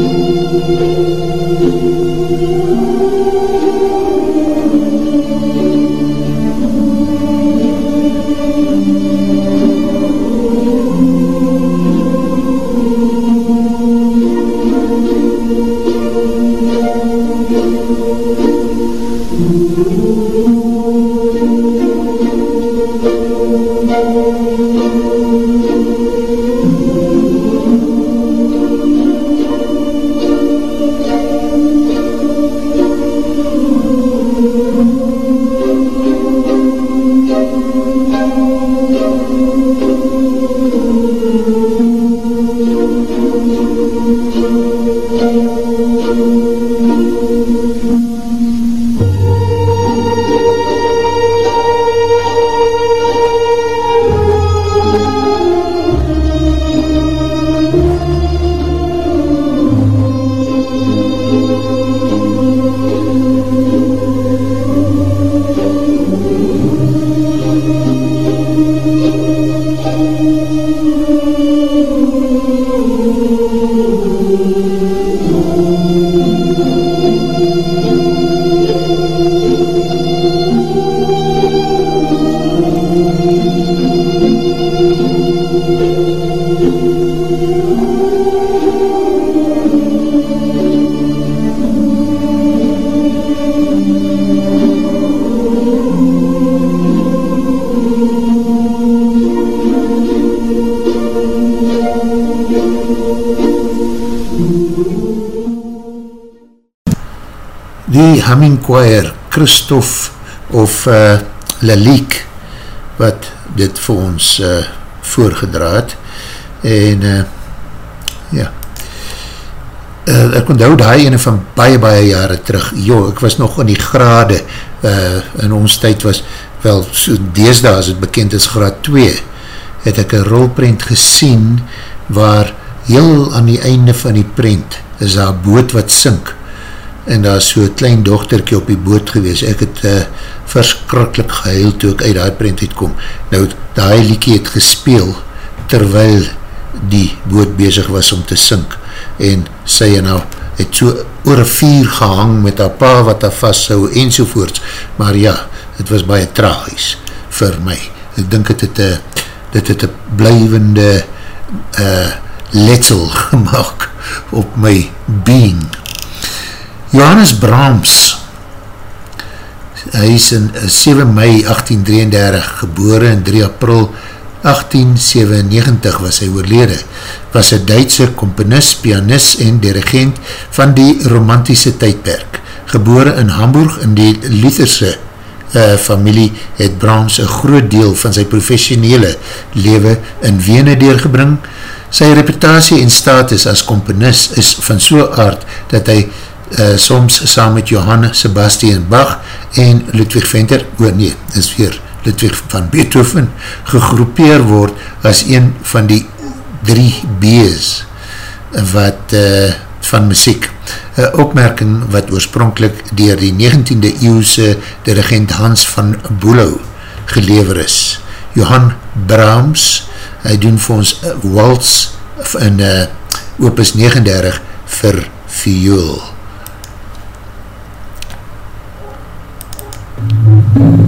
Christophe of uh, Lalique, wat dit vir ons uh, voorgedraad. En uh, ja, uh, ek onthou die ene van baie, baie jare terug. Jo, ek was nog in die grade, uh, in ons tyd was, wel, so deesdaad as het bekend is, graad 2, het ek een rolprint gesien waar heel aan die einde van die prent is daar boot wat sink en daar is so'n klein dochterkie op die boot gewees. Ek het uh, verskrikkelijk gehuil toe ek uit die prent uitkom. Nou, die liekie het gespeel terwyl die boot bezig was om te sink en sy en nou het so oor een vier gehang met haar pa wat haar vasthou enzovoorts, maar ja, het was baie tragies vir my. Ek dink het het, uh, dit het een blijvende uh, letsel gemaakt op my being. Johannes Brahms hy is in 7 mei 1833 gebore en 3 april 1897 was hy oorlede, was een Duitse komponist, pianist en dirigent van die romantische tydperk. Gebore in Hamburg in die Lutherse uh, familie het Brahms een groot deel van sy professionele lewe in Wene deurgebring. Sy reputatie en status as komponist is van so aard dat hy uh, soms saam met Johann Sebastian Bach en Ludwig Venter, o oh nee, is weer Ludwig van Beethoven, gegroepeer word as een van die drie B's wat uh, van muziek. Een opmerking wat oorspronkelijk dier die 19e eeuwse dirigent Hans van Boelo gelever is. Johan Brahms, hy doen vir ons waltz in uh, opus 39 vir viool. Mm-hmm.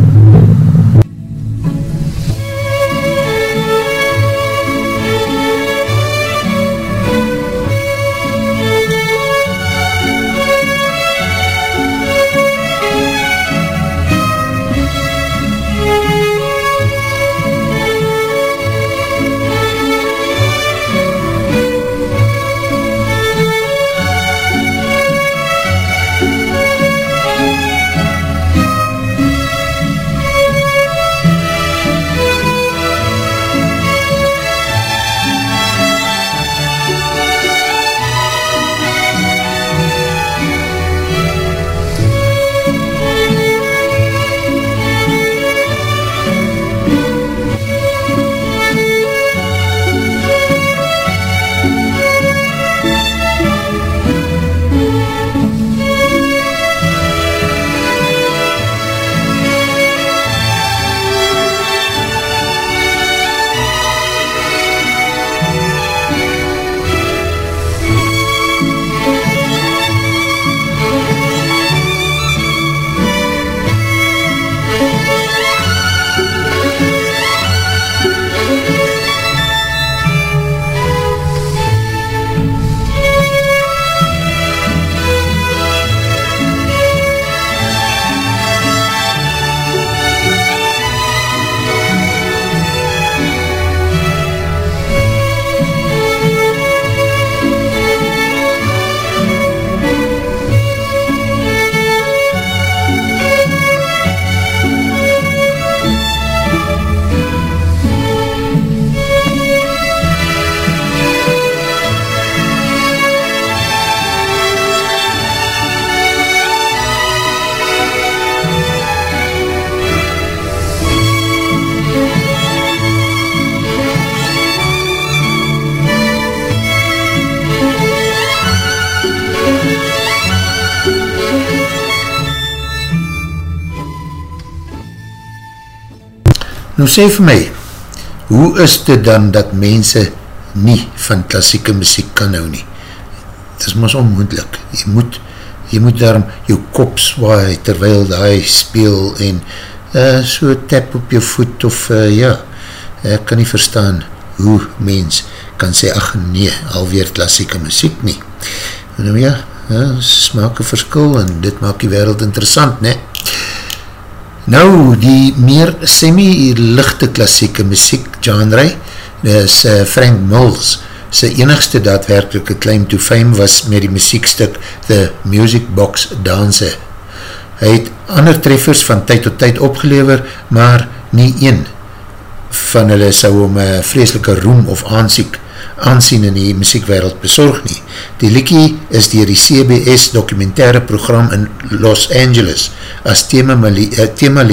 Nou sê vir my, hoe is dit dan dat mense nie van klassieke muziek kan hou nie? Het is mas onmoendlik. Jy moet, jy moet daarom jou kop zwaai terwyl die speel en uh, so tap op jou voet of uh, ja, ek kan nie verstaan hoe mens kan sê, ach nee, alweer klassieke muziek nie. Nou ja, ja smaak een verskil en dit maak die wereld interessant, ne? Nou, die meer semi-lichte klassieke muziek genre is uh, Frank Mills. Sy enigste daadwerkelike claim to fame was met die muziekstuk The Music Box Dancer. Hy het ander treffers van tyd tot tyd opgelever, maar nie een van hulle sou om een vreselike roem of aansiek aansien in die muziekwereld bezorg nie. Die liekie is dier die CBS documentaire program in Los Angeles as themalied thema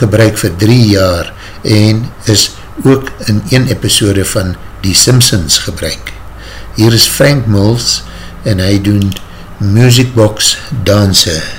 gebruik vir drie jaar en is ook in een episode van Die Simpsons gebruik. Hier is Frank Mills en hy doen Music Box Danse.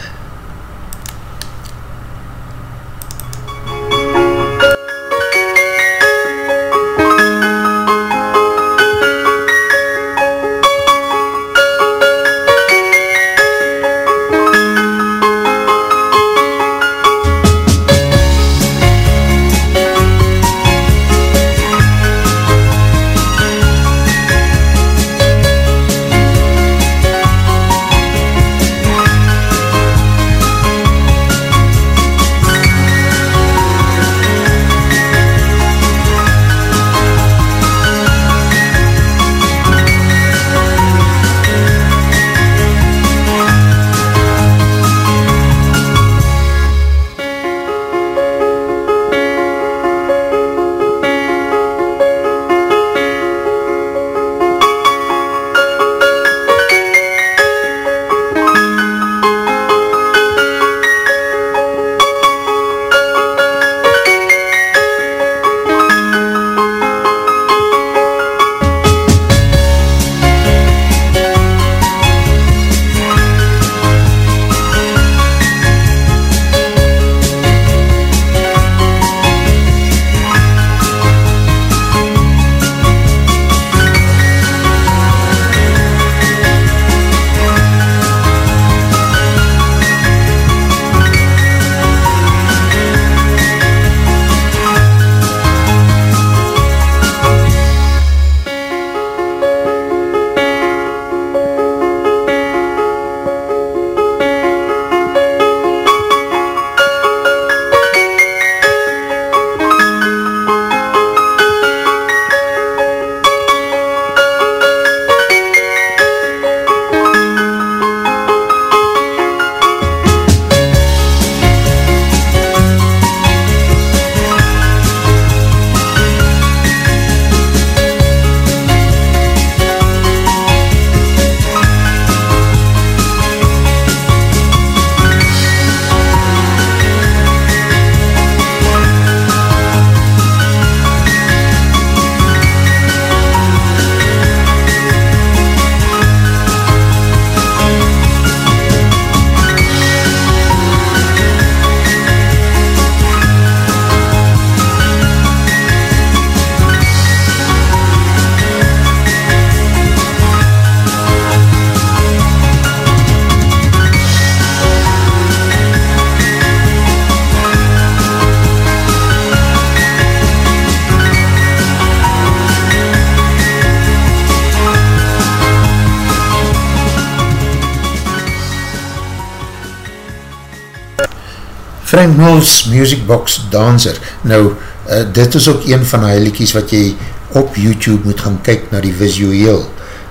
Mills Music Box Dancer. Nou, uh, dit is ook een van die liedjies wat jy op YouTube moet gaan kyk na die visueel.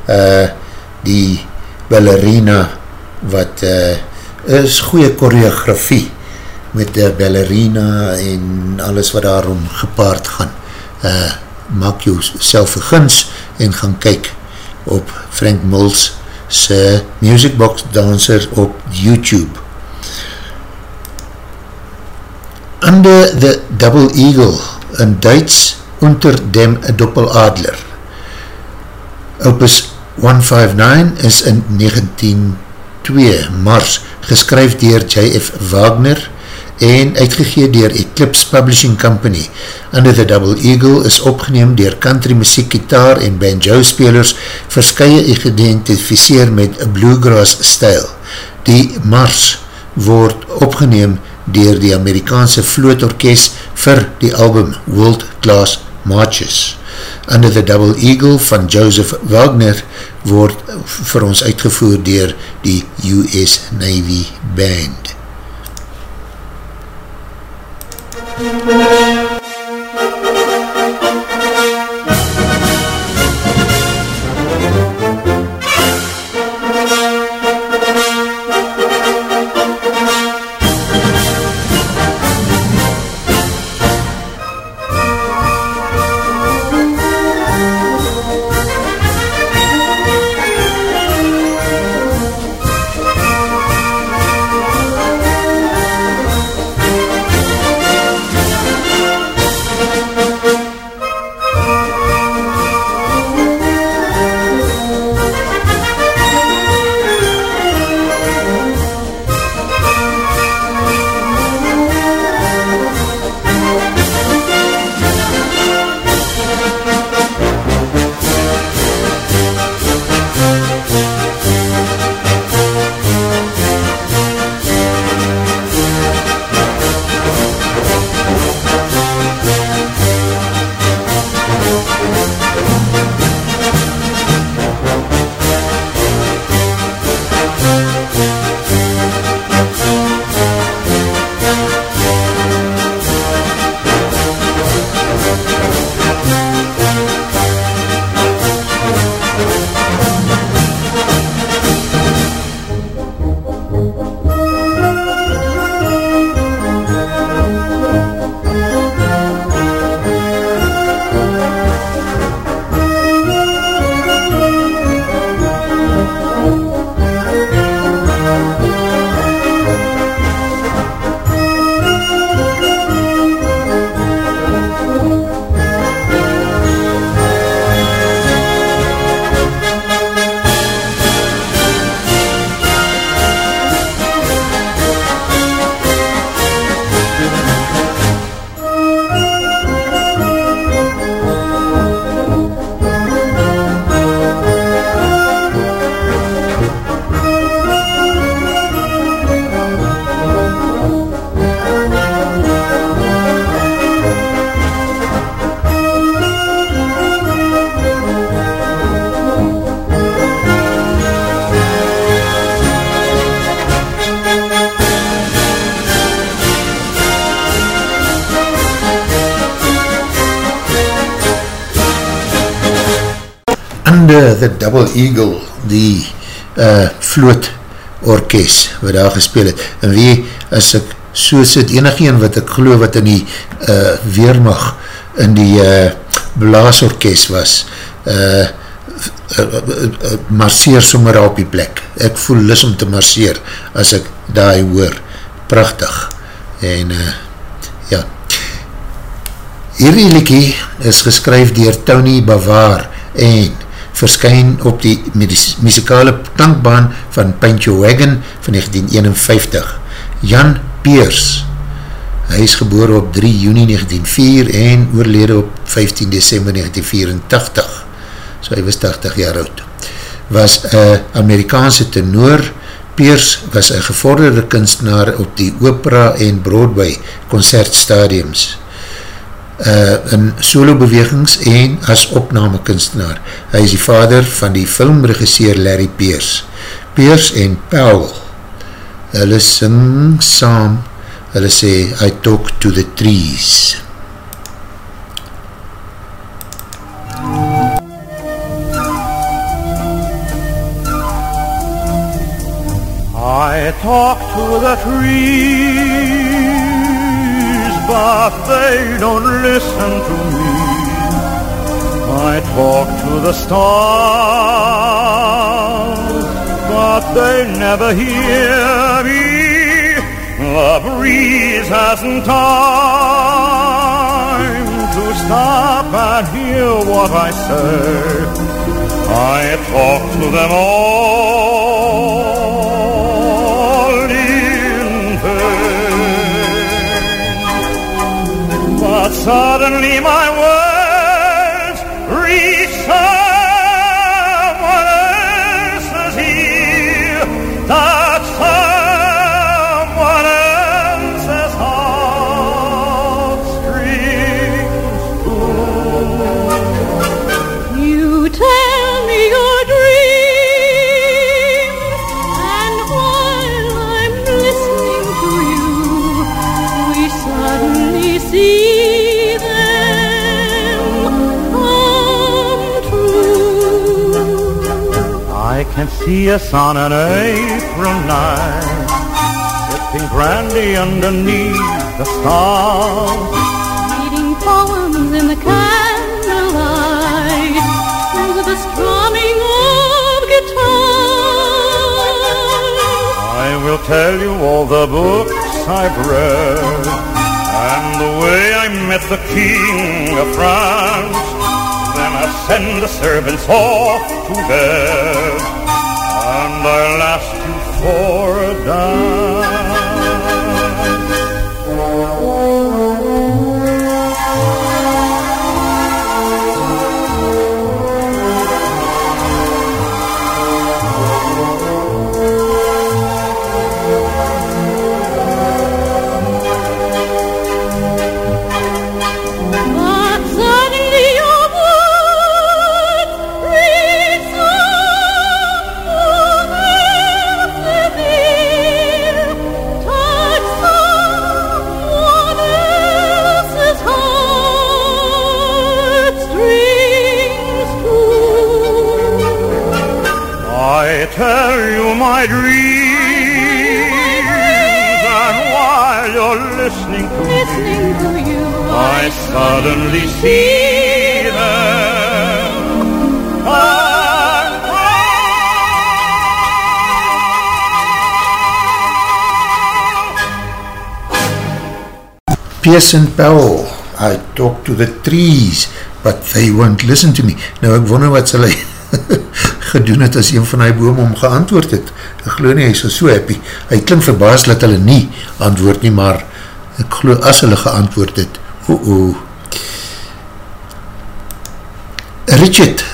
Uh, die ballerina wat uh, is goeie choreografie met die ballerina en alles wat daarom gepaard gaan. Uh, maak jou self guns en gaan kyk op Frank Mills se Music Box Dancer op YouTube. Under the Double Eagle in Duits unter dem Doppeladler. Opus 159 is in 1902 Mars geskryf dier J.F. Wagner en uitgegeer dier Eclipse Publishing Company. Under the Double Eagle is opgeneem dier country muziek, gitaar en banjo spelers verskye geïdentificeer met bluegrass stijl. Die Mars word opgeneem dier die Amerikaanse vlootorkest vir die album World Class Marches. Under the Double Eagle van Joseph Wagner word vir ons uitgevoer dier die US Navy Band. MUZIEK the Double Eagle, die uh, vloot orkest wat daar gespeel het. En wie, as ek so sit, enig een wat ek geloof wat in die uh, Weermacht in die uh, blaasorkest was, uh, marseer sommer op die plek. Ek voel lis om te marseer as ek daar hoor. Prachtig. En uh, ja. Hierdie liekie is geskryf dier Tony Bavar en verskyn op die muzikale klankbaan van Pancho Wagon van 1951. Jan Peers hy is geboor op 3 juni 1904 en oorlede op 15 december 1984 so hy was 80 jaar oud, was een Amerikaanse tenor, Peers was een gevorderde kunstenaar op die opera en Broadway concertstadiums, uh, in solo bewegings en as opname kunstenaar. Hy is die vader van die filmregisseer Larry Peers. Peers en Powell, hulle sing saam, hulle sê, I talk to the trees. I talk to the trees, but they don't listen to me. I talk to the stars, but they never hear me. The breeze hasn't time to stop and hear what I say. I talk to them all suddenly my words Can see us on an April night, sipping brandy underneath the stars. Reading poems in the candlelight, with the strumming of guitars. I will tell you all the books I've read, and the way I met the King of France. Then I send the servants off to bed, and I'll ask you for a dime. My dreams, and while you're listening to Listening to you, I suddenly see them. Pearson Powell, I talk to the trees, but they won't listen to me. Nou ek wonder wat sal hy gedoen het as een van die boom om geantwoord het. Ek geloof nie, hy is so happy. Hy klink verbaas dat hulle nie antwoord nie, maar ek geloof as hulle geantwoord het, o o. Richard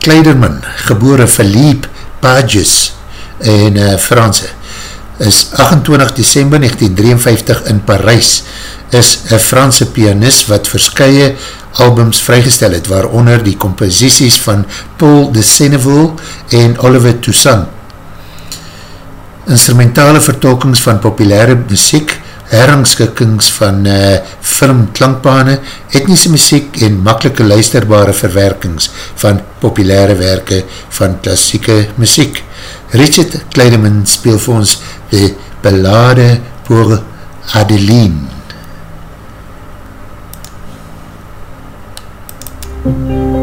Kleiderman, gebore Philippe Pages en uh, Franse, is 28 december 1953 in Parijs, is een Franse pianist wat verskye albums vrygestel het, waaronder die composities van Paul de Senneville en Oliver Toussaint. Instrumentale vertolkings van populaire muziek herangskikkings van uh, film klankbane, etnische muziek en makkelike luisterbare verwerkings van populaire werke van klassieke muziek. Richard Kleideman speel vir ons de Ballade pour Adeline. Thank you.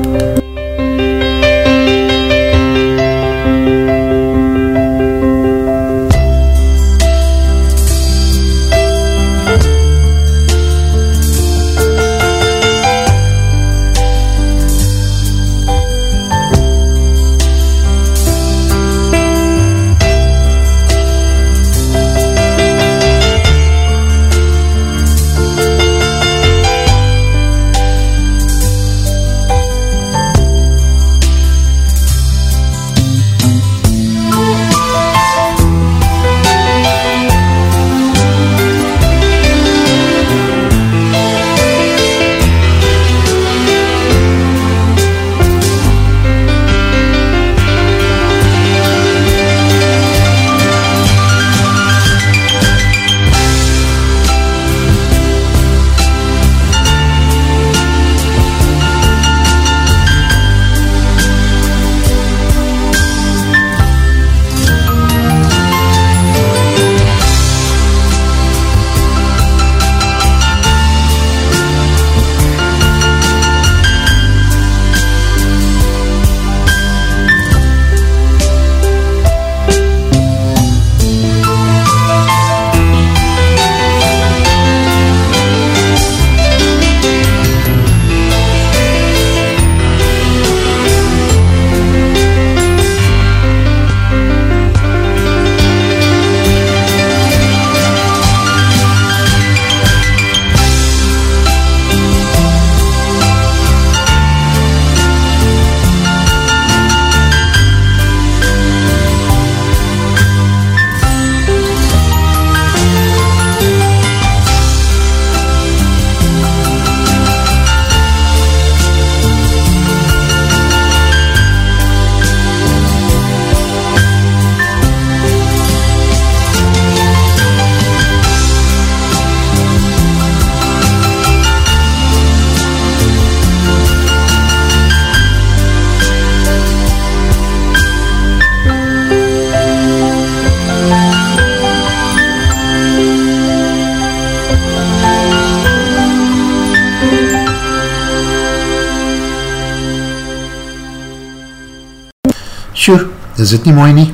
Is dit nie mooi nie?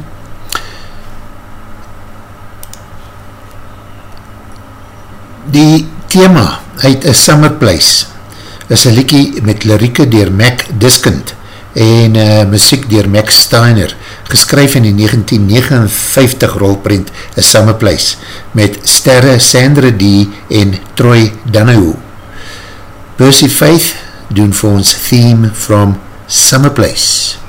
Die thema uit A Summer Place is een liekie met lirieke dier Mac Diskind en uh, muziek dier Max Steiner, geskryf in die 1959 rolprint A Summer Place, met sterre Sandra D. en Troy Donahue. Percy Faith doen vir ons theme from Summer Place.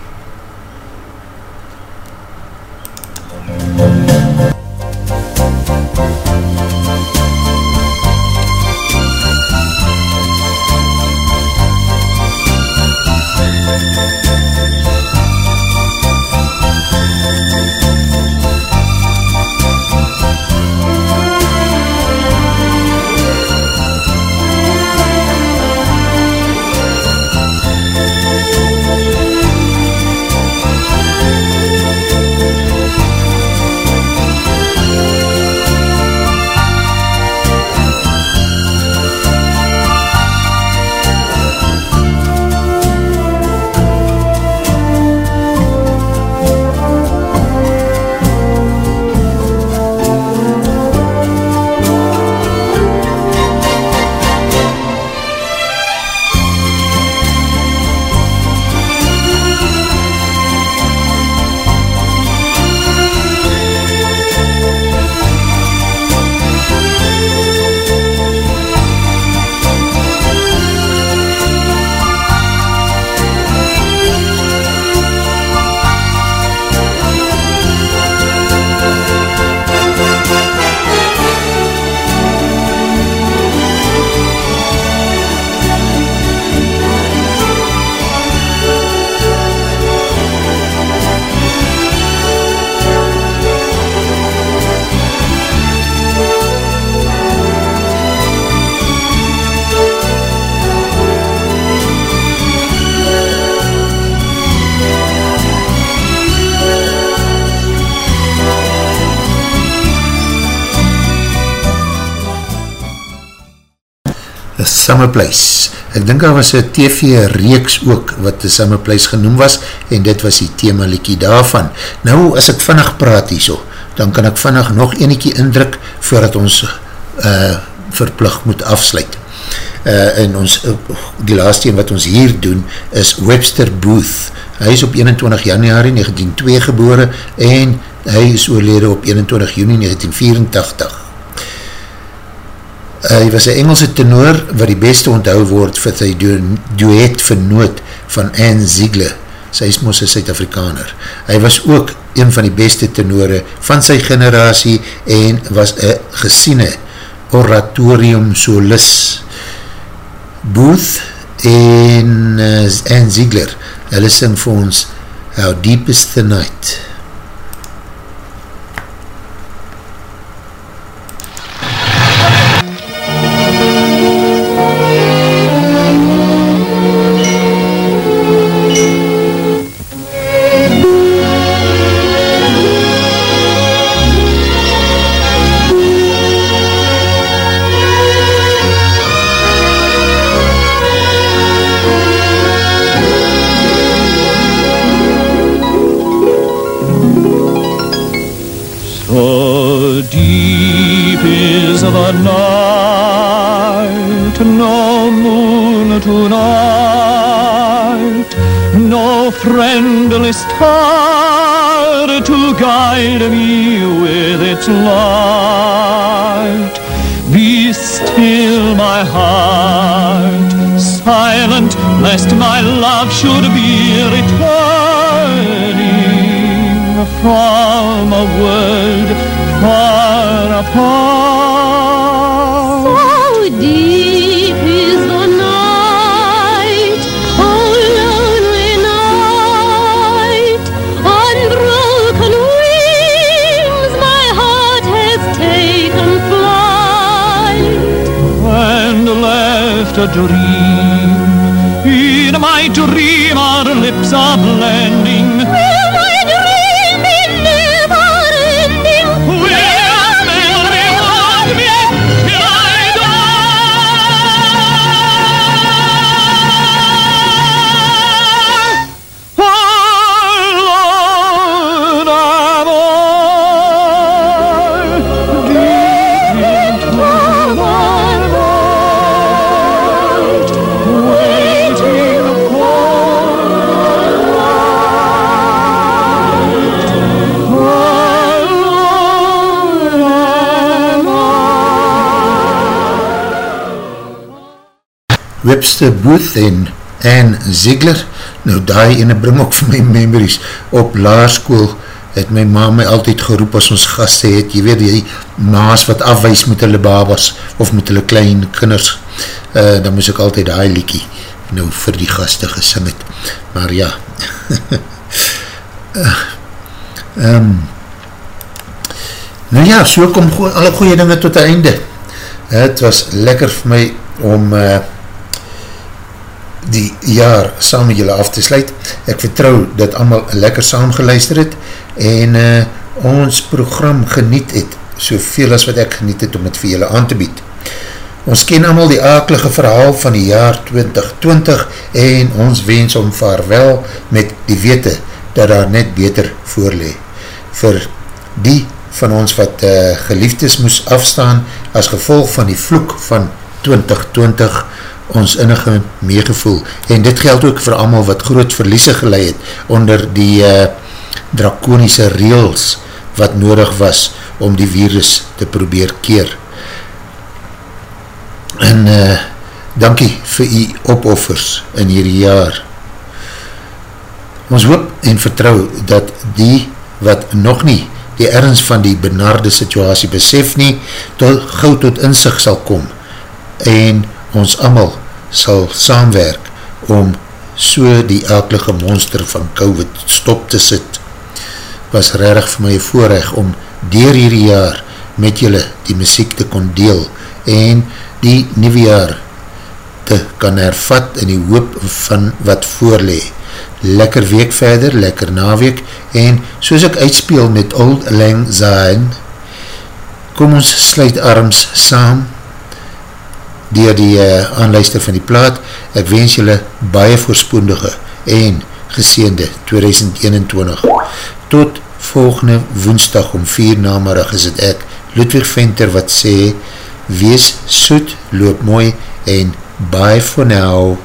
Summer Place. Ek dink daar was een TV reeks ook wat de Summer Place genoem was en dit was die thema liekie daarvan. Nou as ek vannig praat hier so, dan kan ek vannig nog eniekie indruk voordat ons uh, verplug moet afsluit. Uh, en ons, uh, die laatste een wat ons hier doen is Webster Booth. Hy is op 21 januari 1902 gebore en hy is oorlede op 21 juni 1984. Hy was een Engelse tenor wat die beste onthou word vir sy duet vernoot van Anne Ziegler. Sy is moos een Suid-Afrikaner. Hy was ook een van die beste tenore van sy generatie en was een gesiene oratorium solis. Booth en uh, Anne Ziegler, hulle sing vir ons How Deep is the Night. Deep is the night, no moon tonight, no friendly star to guide me with its light. Be still, my heart, silent, lest my love should be returning from a world far apart. So deep is the night, oh lonely night. On broken wings, my heart has taken flight. and left a dream. In my dream our lips are blending. Webster Booth en Anne Ziegler, nou daai ene bring ook vir my memories, op laarskoel het my ma my altyd geroep as ons gasten het, jy weet die maas wat afwees met hulle babas, of met hulle klein kinders, uh, dan moes ek altyd daai liekie nou vir die gasten gesing het, maar ja, uh, um, nou ja, so kom go alle goeie dinge tot die einde, het was lekker vir my om uh, die jaar saam met julle af te sluit. Ek vertrou dat allemaal lekker saam geluister het en uh, ons program geniet het, soveel as wat ek geniet het om het vir julle aan te bied. Ons ken allemaal die akelige verhaal van die jaar 2020 en ons wens om vaarwel met die wete dat daar net beter voorlee. Vir die van ons wat uh, geliefdes moes afstaan as gevolg van die vloek van 2020 ons innige meegevoel. En dit geld ook vir allemaal wat groot verliese geleid het onder die uh, drakonische reels wat nodig was om die virus te probeer keer. En uh, dankie vir die opoffers in hierdie jaar. Ons hoop en vertrou dat die wat nog nie die ergens van die benarde situasie besef nie, tot, gauw tot inzicht sal kom en ons amal sal saamwerk om so die akelige monster van COVID stop te sit. Was rarig vir my voorrecht om dier hierdie jaar met julle die muziek te kon deel en die nieuwe jaar te kan hervat in die hoop van wat voorlee. Lekker week verder, lekker naweek en soos ek uitspeel met Old Lang Syne, kom ons sluit arms saam dier die uh, aanluister van die plaat. Ek wens julle baie voorspoendige en geseende 2021. Tot volgende woensdag om 4 namarig is het ek, Ludwig Venter, wat sê, wees soet, loop mooi en bye for now.